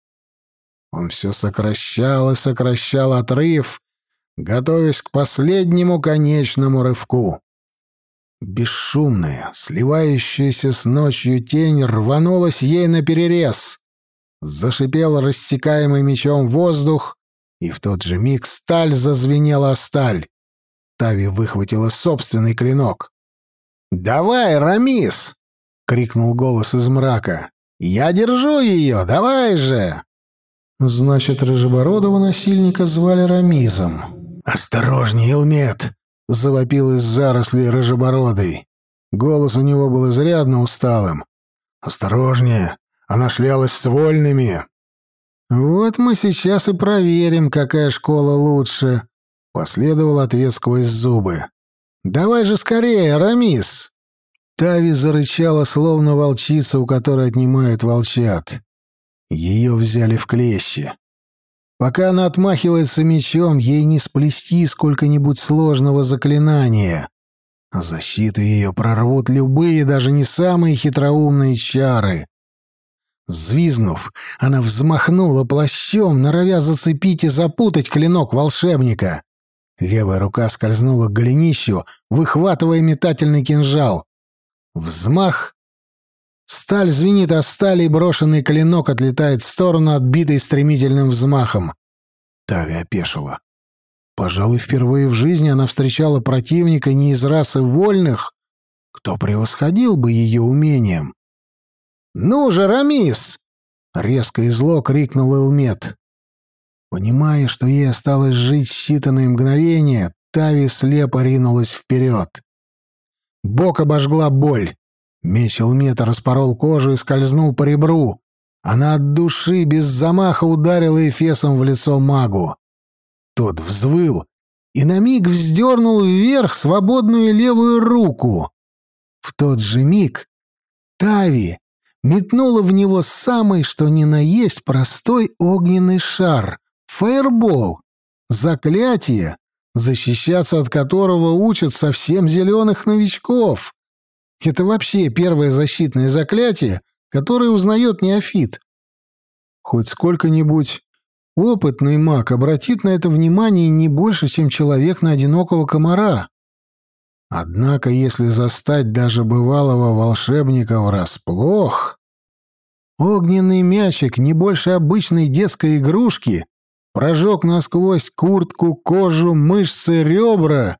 Он все сокращал и сокращал отрыв, готовясь к последнему конечному рывку. Бесшумная, сливающаяся с ночью тень рванулась ей на перерез. Зашипел рассекаемый мечом воздух, и в тот же миг сталь зазвенела о сталь. Тави выхватила собственный клинок. «Давай, Рамис!» — крикнул голос из мрака. «Я держу ее! Давай же!» Значит, рыжебородого насильника звали Рамизом. «Осторожней, Илмет!» — завопил из зарослей рыжебородый. Голос у него был изрядно усталым. «Осторожнее! Она шлялась с вольными!» «Вот мы сейчас и проверим, какая школа лучше», — последовал ответ сквозь зубы. «Давай же скорее, Рамис!» Тави зарычала, словно волчица, у которой отнимают волчат. Ее взяли в клещи. Пока она отмахивается мечом, ей не сплести сколько-нибудь сложного заклинания. Защиту ее прорвут любые, даже не самые хитроумные чары. Взвизгнув, она взмахнула плащом, норовя зацепить и запутать клинок волшебника. Левая рука скользнула к голенищу, выхватывая метательный кинжал. Взмах. Сталь звенит о стали, и брошенный клинок отлетает в сторону, отбитый стремительным взмахом. Тави опешила. Пожалуй, впервые в жизни она встречала противника не из расы вольных, кто превосходил бы ее умением. «Ну же, Рамис!» — резко и зло крикнул Элмет. Понимая, что ей осталось жить считанные мгновения, Тави слепо ринулась вперед. Бок обожгла боль. Меч Элмета распорол кожу и скользнул по ребру. Она от души без замаха ударила эфесом в лицо магу. Тот взвыл и на миг вздернул вверх свободную левую руку. В тот же миг Тави метнула в него самый, что ни на есть, простой огненный шар — фаербол, заклятие, защищаться от которого учат совсем зеленых новичков. Это вообще первое защитное заклятие, которое узнает неофит. Хоть сколько-нибудь опытный маг обратит на это внимание не больше, чем человек на одинокого комара. Однако, если застать даже бывалого волшебника врасплох... Огненный мячик, не больше обычной детской игрушки, прожег насквозь куртку, кожу, мышцы, ребра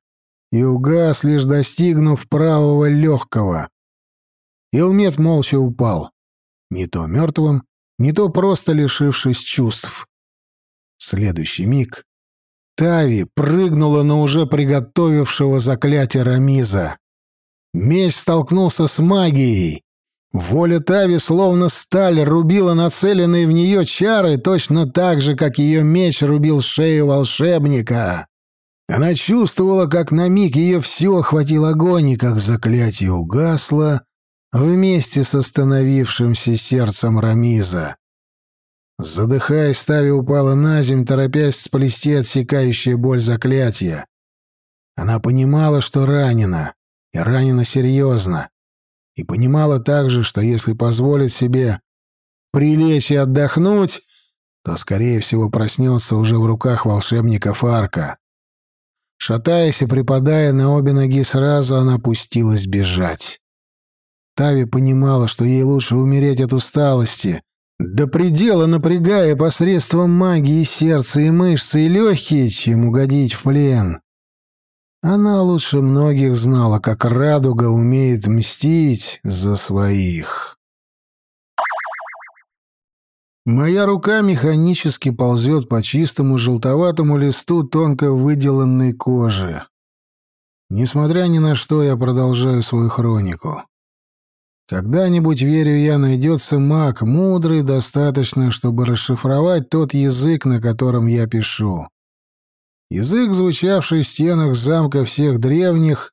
и угас, лишь достигнув правого легкого. Илмет молча упал. Не то мертвым, не то просто лишившись чувств. В следующий миг Тави прыгнула на уже приготовившего заклятие Рамиза. Меч столкнулся с магией. Воля Тави словно сталь рубила нацеленные в нее чары точно так же, как ее меч рубил шею волшебника. Она чувствовала, как на миг ее все охватил огонь, и как заклятие угасло вместе с остановившимся сердцем Рамиза. Задыхаясь, Тави упала на земь, торопясь сплести отсекающая боль заклятия. Она понимала, что ранена, и ранена серьезно, и понимала также, что если позволит себе прилечь и отдохнуть, то, скорее всего, проснется уже в руках волшебника Фарка. Шатаясь и припадая на обе ноги сразу, она пустилась бежать. Тави понимала, что ей лучше умереть от усталости, до предела напрягая посредством магии сердце и мышцы и легкие, чем угодить в плен. Она лучше многих знала, как радуга умеет мстить за своих. Моя рука механически ползет по чистому желтоватому листу тонко выделанной кожи. Несмотря ни на что, я продолжаю свою хронику. Когда-нибудь, верю я, найдется маг, мудрый достаточно, чтобы расшифровать тот язык, на котором я пишу. Язык, звучавший в стенах замка всех древних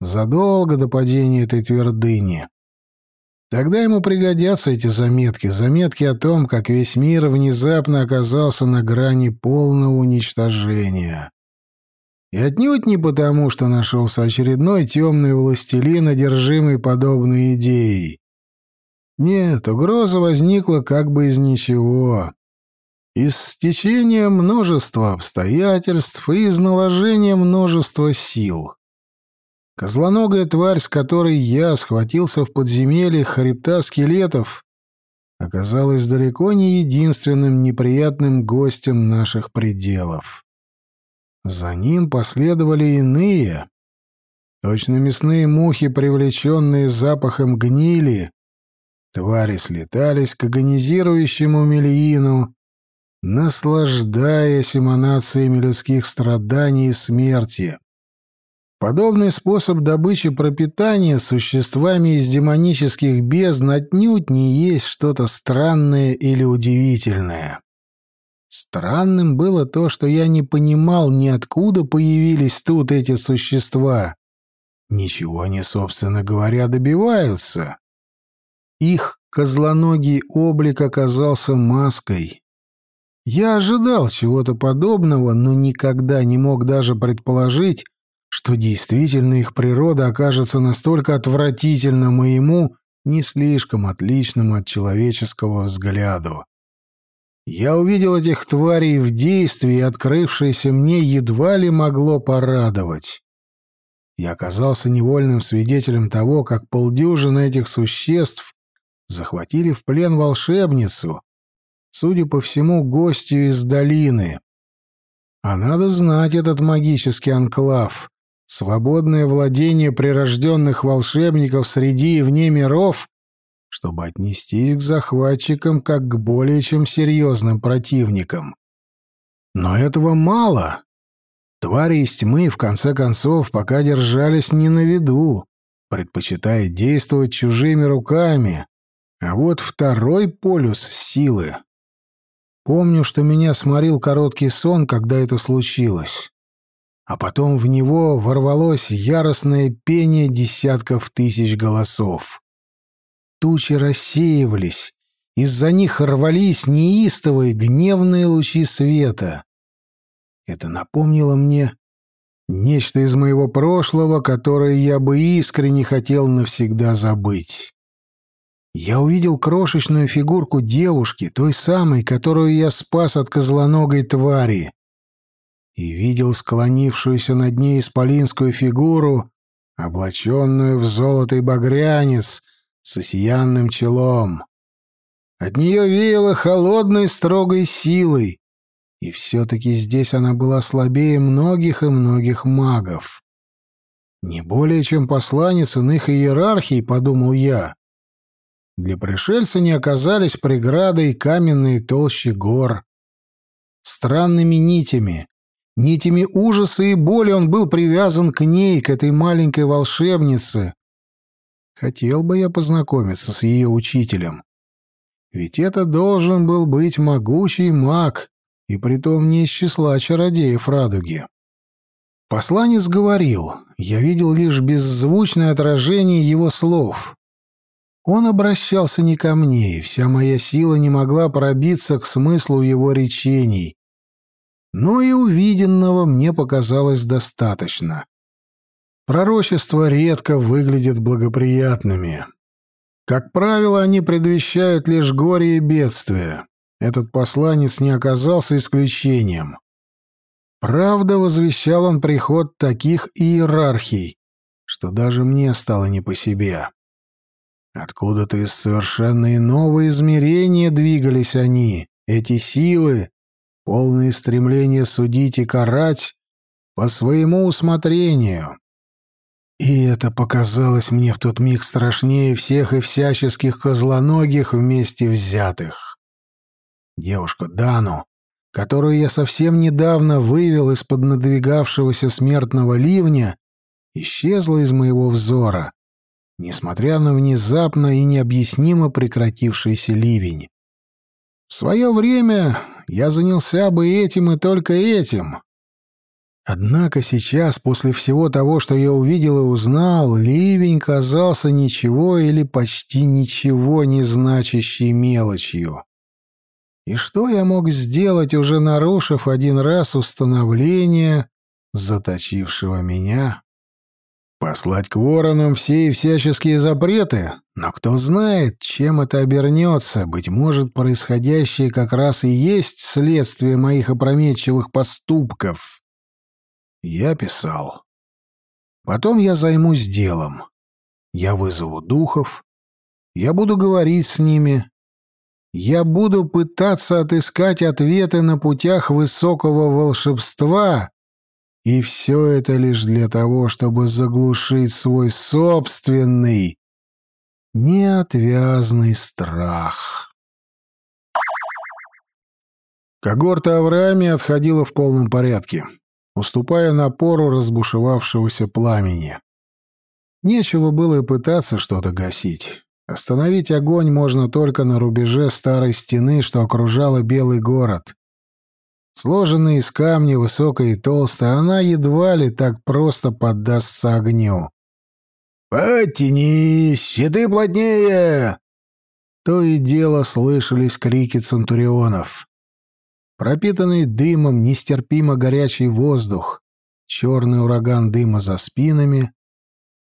задолго до падения этой твердыни. Тогда ему пригодятся эти заметки, заметки о том, как весь мир внезапно оказался на грани полного уничтожения. И отнюдь не потому, что нашелся очередной темный властелин, одержимый подобной идеей. Нет, угроза возникла как бы из ничего. Из стечения множества обстоятельств и из наложения множества сил. Козлоногая тварь, с которой я схватился в подземелье хребта скелетов, оказалась далеко не единственным неприятным гостем наших пределов. За ним последовали иные. Точно мясные мухи, привлеченные запахом гнили, твари слетались к агонизирующему Мельину, наслаждаясь эманациями людских страданий и смерти. Подобный способ добычи пропитания существами из демонических бездн отнюдь не есть что-то странное или удивительное. Странным было то, что я не понимал, ни откуда появились тут эти существа. Ничего они, собственно говоря, добиваются. Их козлоногий облик оказался маской. Я ожидал чего-то подобного, но никогда не мог даже предположить, что действительно их природа окажется настолько отвратительна моему, не слишком отличному от человеческого взгляду. Я увидел этих тварей в действии, открывшееся мне едва ли могло порадовать. Я оказался невольным свидетелем того, как полдюжины этих существ захватили в плен волшебницу, судя по всему, гостью из долины. А надо знать этот магический анклав, свободное владение прирожденных волшебников среди и вне миров, чтобы отнестись к захватчикам как к более чем серьезным противникам. Но этого мало. Твари из тьмы, в конце концов, пока держались не на виду, предпочитая действовать чужими руками. А вот второй полюс силы. Помню, что меня сморил короткий сон, когда это случилось а потом в него ворвалось яростное пение десятков тысяч голосов. Тучи рассеивались, из-за них рвались неистовые гневные лучи света. Это напомнило мне нечто из моего прошлого, которое я бы искренне хотел навсегда забыть. Я увидел крошечную фигурку девушки, той самой, которую я спас от козлоногой твари и видел склонившуюся над ней исполинскую фигуру, облаченную в золотый багрянец с осиянным челом. От нее веяло холодной строгой силой, и все-таки здесь она была слабее многих и многих магов. Не более чем посланец иных иерархий, подумал я. Для пришельца не оказались преградой каменные толщи гор. Странными нитями, Нитями ужаса и боли он был привязан к ней, к этой маленькой волшебнице. Хотел бы я познакомиться с ее учителем. Ведь это должен был быть могучий маг, и притом не из числа чародеев радуги. Посланец говорил, я видел лишь беззвучное отражение его слов. Он обращался не ко мне, и вся моя сила не могла пробиться к смыслу его речений, но и увиденного мне показалось достаточно. Пророчества редко выглядят благоприятными. Как правило, они предвещают лишь горе и бедствие. Этот посланец не оказался исключением. Правда, возвещал он приход таких иерархий, что даже мне стало не по себе. Откуда-то из совершенно иного измерения двигались они, эти силы, полные стремления судить и карать по своему усмотрению. И это показалось мне в тот миг страшнее всех и всяческих козлоногих вместе взятых. Девушку Дану, которую я совсем недавно вывел из-под надвигавшегося смертного ливня, исчезла из моего взора, несмотря на внезапно и необъяснимо прекратившийся ливень. В свое время я занялся бы этим и только этим. Однако сейчас, после всего того, что я увидел и узнал, ливень казался ничего или почти ничего не значащей мелочью. И что я мог сделать, уже нарушив один раз установление, заточившего меня? Послать к воронам все и всяческие запреты? Но кто знает, чем это обернется. Быть может, происходящее как раз и есть следствие моих опрометчивых поступков. Я писал. Потом я займусь делом. Я вызову духов. Я буду говорить с ними. Я буду пытаться отыскать ответы на путях высокого волшебства, И все это лишь для того, чтобы заглушить свой собственный, неотвязный страх. Когорта Авраами отходила в полном порядке, уступая напору разбушевавшегося пламени. Нечего было и пытаться что-то гасить. Остановить огонь можно только на рубеже старой стены, что окружала Белый город. Сложенная из камня, высокая и толстая, она едва ли так просто поддастся огню. «Подтянись, щиты плотнее!» То и дело слышались крики центурионов. Пропитанный дымом нестерпимо горячий воздух, черный ураган дыма за спинами,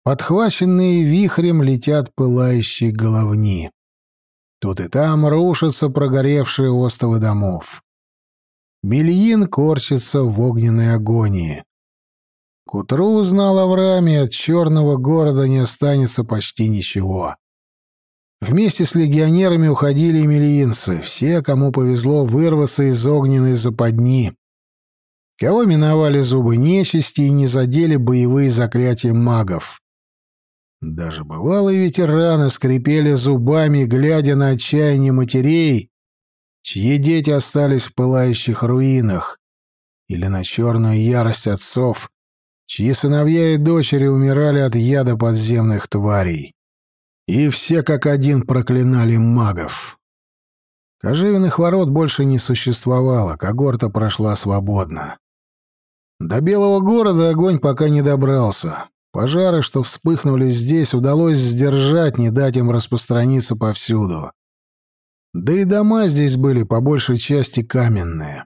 подхваченные вихрем летят пылающие головни. Тут и там рушатся прогоревшие остовы домов. Мельин корчится в огненной агонии. К утру узнал Аврааме, от черного города не останется почти ничего. Вместе с легионерами уходили и мельинцы, все, кому повезло вырваться из огненной западни. Кого миновали зубы нечисти и не задели боевые заклятия магов. Даже бывалые ветераны скрипели зубами, глядя на отчаяние матерей, чьи дети остались в пылающих руинах, или на черную ярость отцов, чьи сыновья и дочери умирали от яда подземных тварей. И все как один проклинали магов. Кожевенных ворот больше не существовало, когорта прошла свободно. До Белого города огонь пока не добрался. Пожары, что вспыхнули здесь, удалось сдержать, не дать им распространиться повсюду. Да и дома здесь были по большей части каменные.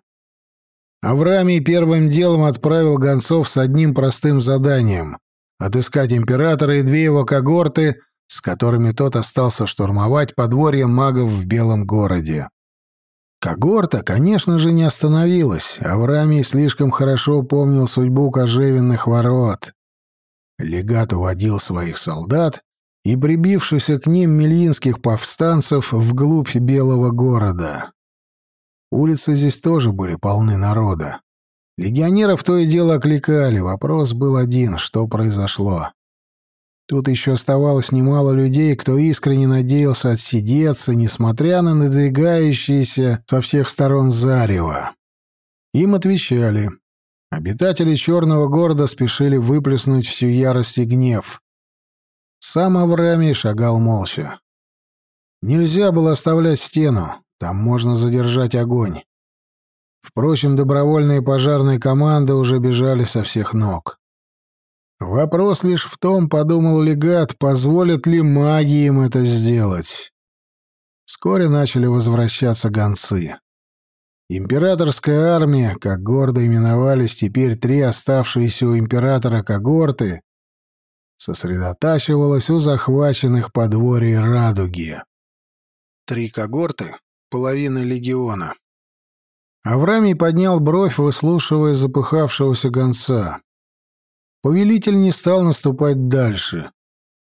Авраамий первым делом отправил гонцов с одним простым заданием — отыскать императора и две его когорты, с которыми тот остался штурмовать подворье магов в Белом городе. Когорта, конечно же, не остановилась. Авраамий слишком хорошо помнил судьбу кожевенных ворот. Легат уводил своих солдат, и прибившихся к ним мельинских повстанцев вглубь белого города. Улицы здесь тоже были полны народа. Легионеров то и дело окликали, вопрос был один — что произошло? Тут еще оставалось немало людей, кто искренне надеялся отсидеться, несмотря на надвигающиеся со всех сторон зарево. Им отвечали. Обитатели черного города спешили выплеснуть всю ярость и гнев. Сам Авраамий шагал молча. Нельзя было оставлять стену, там можно задержать огонь. Впрочем, добровольные пожарные команды уже бежали со всех ног. Вопрос лишь в том, подумал легат, позволят ли маги им это сделать. Вскоре начали возвращаться гонцы. Императорская армия, как гордо именовались теперь три оставшиеся у императора когорты, сосредотачивалась у захваченных подворий радуги. Три когорты — половина легиона. Аврамий поднял бровь, выслушивая запыхавшегося гонца. Повелитель не стал наступать дальше.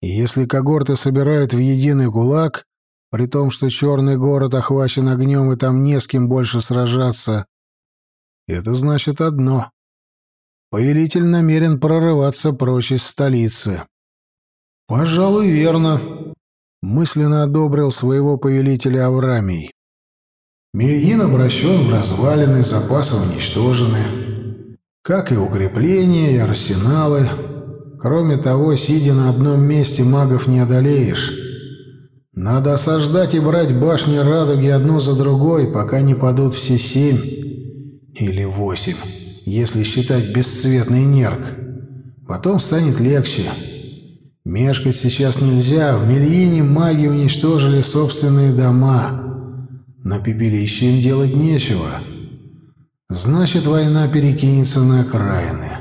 И если когорты собирают в единый кулак, при том, что черный город охвачен огнем и там не с кем больше сражаться, это значит одно Повелитель намерен прорываться прочь из столицы. «Пожалуй, верно», — мысленно одобрил своего повелителя Аврамий. Мельин обращен в развалины, запасы уничтожены, как и укрепления и арсеналы. Кроме того, сидя на одном месте, магов не одолеешь. Надо осаждать и брать башни радуги одну за другой, пока не падут все семь или восемь если считать бесцветный нерк. Потом станет легче. Мешкать сейчас нельзя. В Мельине маги уничтожили собственные дома. На пепелище им делать нечего. Значит, война перекинется на окраины.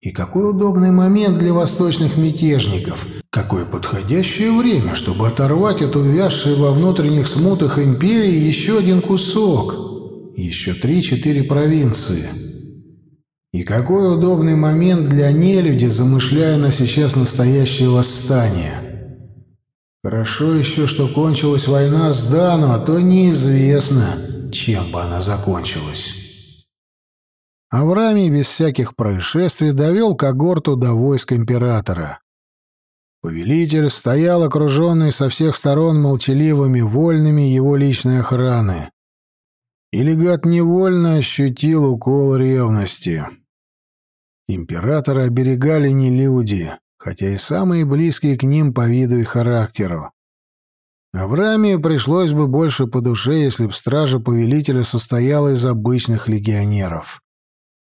И какой удобный момент для восточных мятежников. Какое подходящее время, чтобы оторвать от увязшей во внутренних смутах империи еще один кусок. Еще три-четыре провинции. И какой удобный момент для нелюди, замышляя на сейчас настоящее восстание. Хорошо еще, что кончилась война с Дану, а то неизвестно, чем бы она закончилась. Авраамий без всяких происшествий довел когорту до войск императора. Повелитель стоял окруженный со всех сторон молчаливыми вольными его личной охраны. И легат невольно ощутил укол ревности. Императора оберегали не люди, хотя и самые близкие к ним по виду и характеру. Авраамию пришлось бы больше по душе, если б стража повелителя состояла из обычных легионеров.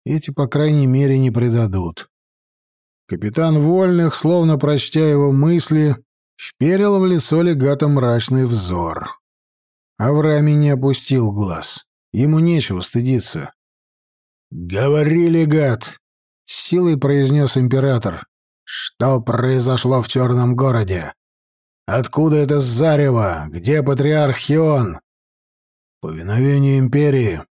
Эти, по крайней мере, не предадут. Капитан Вольных, словно прочтя его мысли, вперил в лицо легата мрачный взор. Авраами не опустил глаз. Ему нечего стыдиться. «Говори, легат!» — с силой произнес император. «Что произошло в Черном городе? Откуда это зарево? Где патриарх Хион?» «Повиновение империи».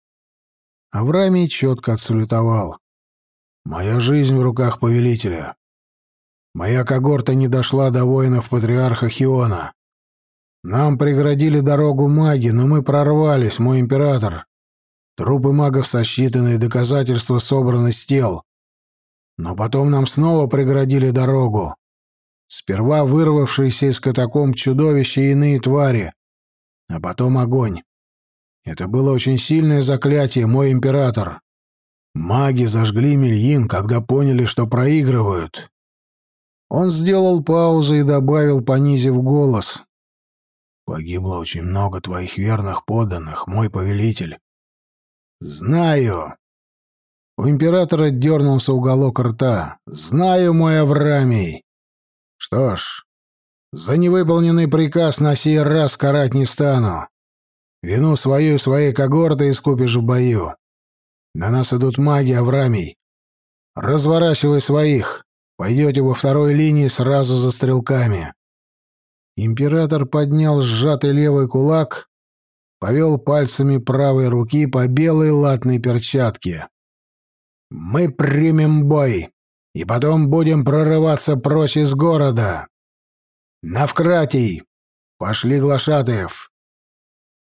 Авраамий четко отсалютовал. Моя жизнь в руках повелителя. Моя когорта не дошла до воинов патриарха Хиона. Нам преградили дорогу маги, но мы прорвались, мой император. Трупы магов сосчитаны, доказательства собраны с тел. Но потом нам снова преградили дорогу. Сперва вырвавшиеся из катакомб чудовища и иные твари, а потом огонь. Это было очень сильное заклятие, мой император. Маги зажгли Мельин, когда поняли, что проигрывают. Он сделал паузу и добавил, понизив голос. «Погибло очень много твоих верных подданных, мой повелитель». «Знаю». У императора дернулся уголок рта. «Знаю, мой Аврамий». «Что ж, за невыполненный приказ на сей раз карать не стану. Вину свою и своей когорты искупишь в бою. На нас идут маги, Аврамий. Разворачивай своих. Пойдете во второй линии сразу за стрелками. Император поднял сжатый левый кулак, повел пальцами правой руки по белой латной перчатке. «Мы примем бой, и потом будем прорываться прочь из города. Навкратий! Пошли глашатаев!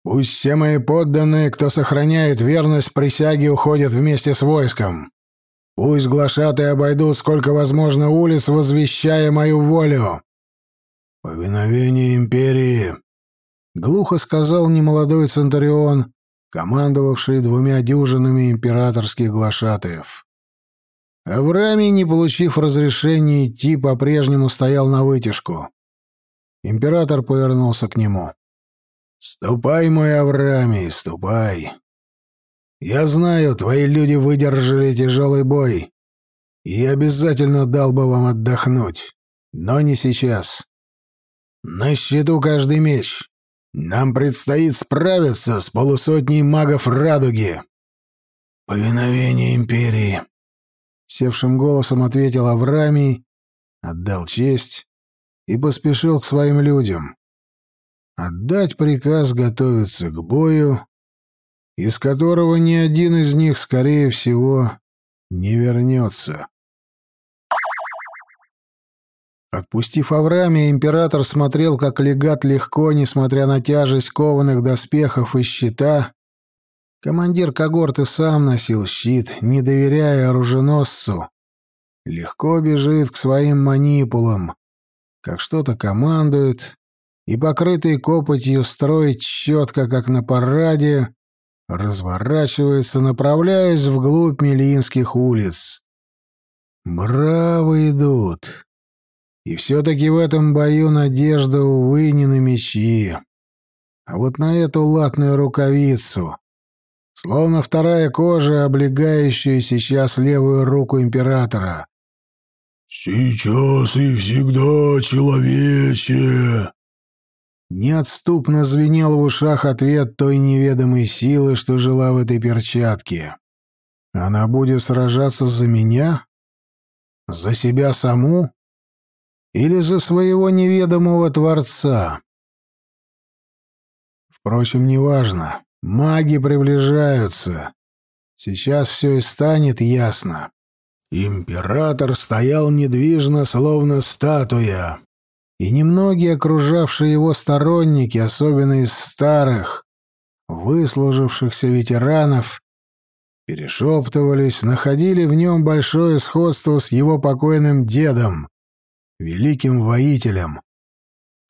Пусть все мои подданные, кто сохраняет верность присяге, уходят вместе с войском. Пусть глашатые обойдут сколько возможно улиц, возвещая мою волю. Повиновение империи, глухо сказал немолодой центурион, командовавший двумя дюжинами императорских глашатаев. Авраамий, не получив разрешения идти, по-прежнему стоял на вытяжку. Император повернулся к нему. «Ступай, мой Авраамий, ступай. Я знаю, твои люди выдержали тяжелый бой, и обязательно дал бы вам отдохнуть, но не сейчас. На счету каждый меч. Нам предстоит справиться с полусотней магов Радуги». «Повиновение империи», — севшим голосом ответил Авраамий, отдал честь и поспешил к своим людям отдать приказ готовиться к бою, из которого ни один из них, скорее всего, не вернется. Отпустив Авраамия, император смотрел, как легат легко, несмотря на тяжесть кованых доспехов и щита. Командир когорты сам носил щит, не доверяя оруженосцу. Легко бежит к своим манипулам, как что-то командует, и покрытый копотью строй четко, как на параде, разворачивается, направляясь вглубь Мелинских улиц. Браво идут. И все-таки в этом бою надежда, увы, не на мечи. А вот на эту латную рукавицу, словно вторая кожа, облегающая сейчас левую руку императора. «Сейчас и всегда, человече!» Неотступно звенел в ушах ответ той неведомой силы, что жила в этой перчатке. Она будет сражаться за меня? За себя саму? Или за своего неведомого Творца? Впрочем, неважно. Маги приближаются. Сейчас все и станет ясно. Император стоял недвижно, словно статуя и немногие окружавшие его сторонники, особенно из старых, выслужившихся ветеранов, Перешептывались, находили в нем большое сходство с его покойным дедом, великим воителем,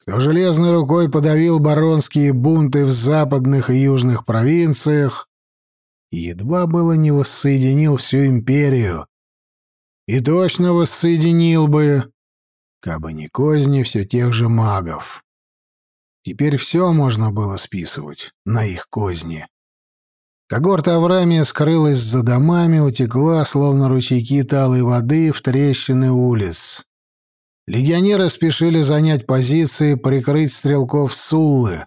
кто железной рукой подавил баронские бунты в западных и южных провинциях едва было не воссоединил всю империю. И точно воссоединил бы, кабы не козни все тех же магов. Теперь все можно было списывать на их козни. Когорта Аврамия скрылась за домами, утекла, словно ручейки талой воды, в трещины улиц. Легионеры спешили занять позиции, прикрыть стрелков Суллы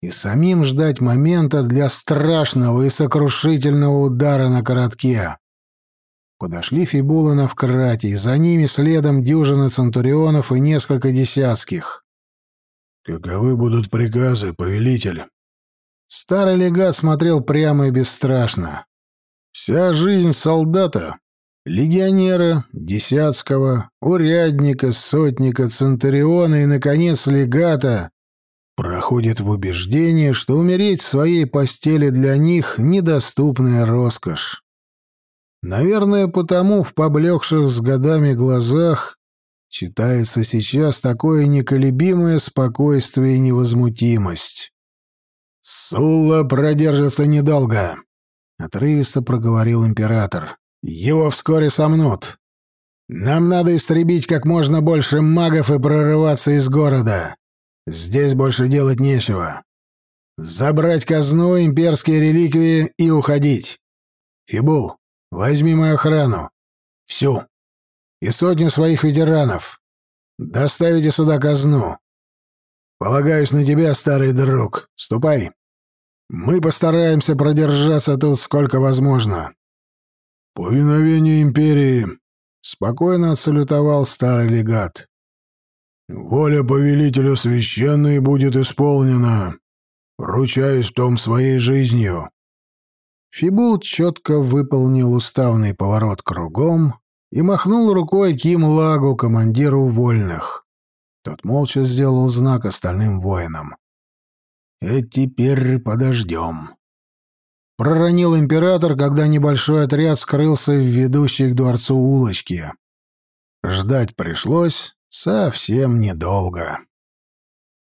и самим ждать момента для страшного и сокрушительного удара на коротке. Подошли Фибула на вкрате, за ними следом дюжина центурионов и несколько десятских. «Каковы будут приказы, повелитель?» Старый легат смотрел прямо и бесстрашно. Вся жизнь солдата, легионера, десятского, урядника, сотника, центуриона и, наконец, легата, проходит в убеждении, что умереть в своей постели для них — недоступная роскошь. Наверное, потому в поблекших с годами глазах читается сейчас такое неколебимое спокойствие и невозмутимость. «Сулла продержится недолго», — отрывисто проговорил император. «Его вскоре сомнут. Нам надо истребить как можно больше магов и прорываться из города. Здесь больше делать нечего. Забрать казну, имперские реликвии и уходить. Фибул, возьми мою охрану. Всю. И сотню своих ветеранов. Доставите сюда казну. Полагаюсь на тебя, старый друг. Ступай. Мы постараемся продержаться тут сколько возможно. Повиновение империи, спокойно отсалютовал старый легат. Воля повелителя священной будет исполнена. Ручаюсь в том своей жизнью. Фибул четко выполнил уставный поворот кругом и махнул рукой Ким Лагу, командиру вольных. Тот молча сделал знак остальным воинам. «И теперь подождем». Проронил император, когда небольшой отряд скрылся в ведущей к дворцу улочке. Ждать пришлось совсем недолго.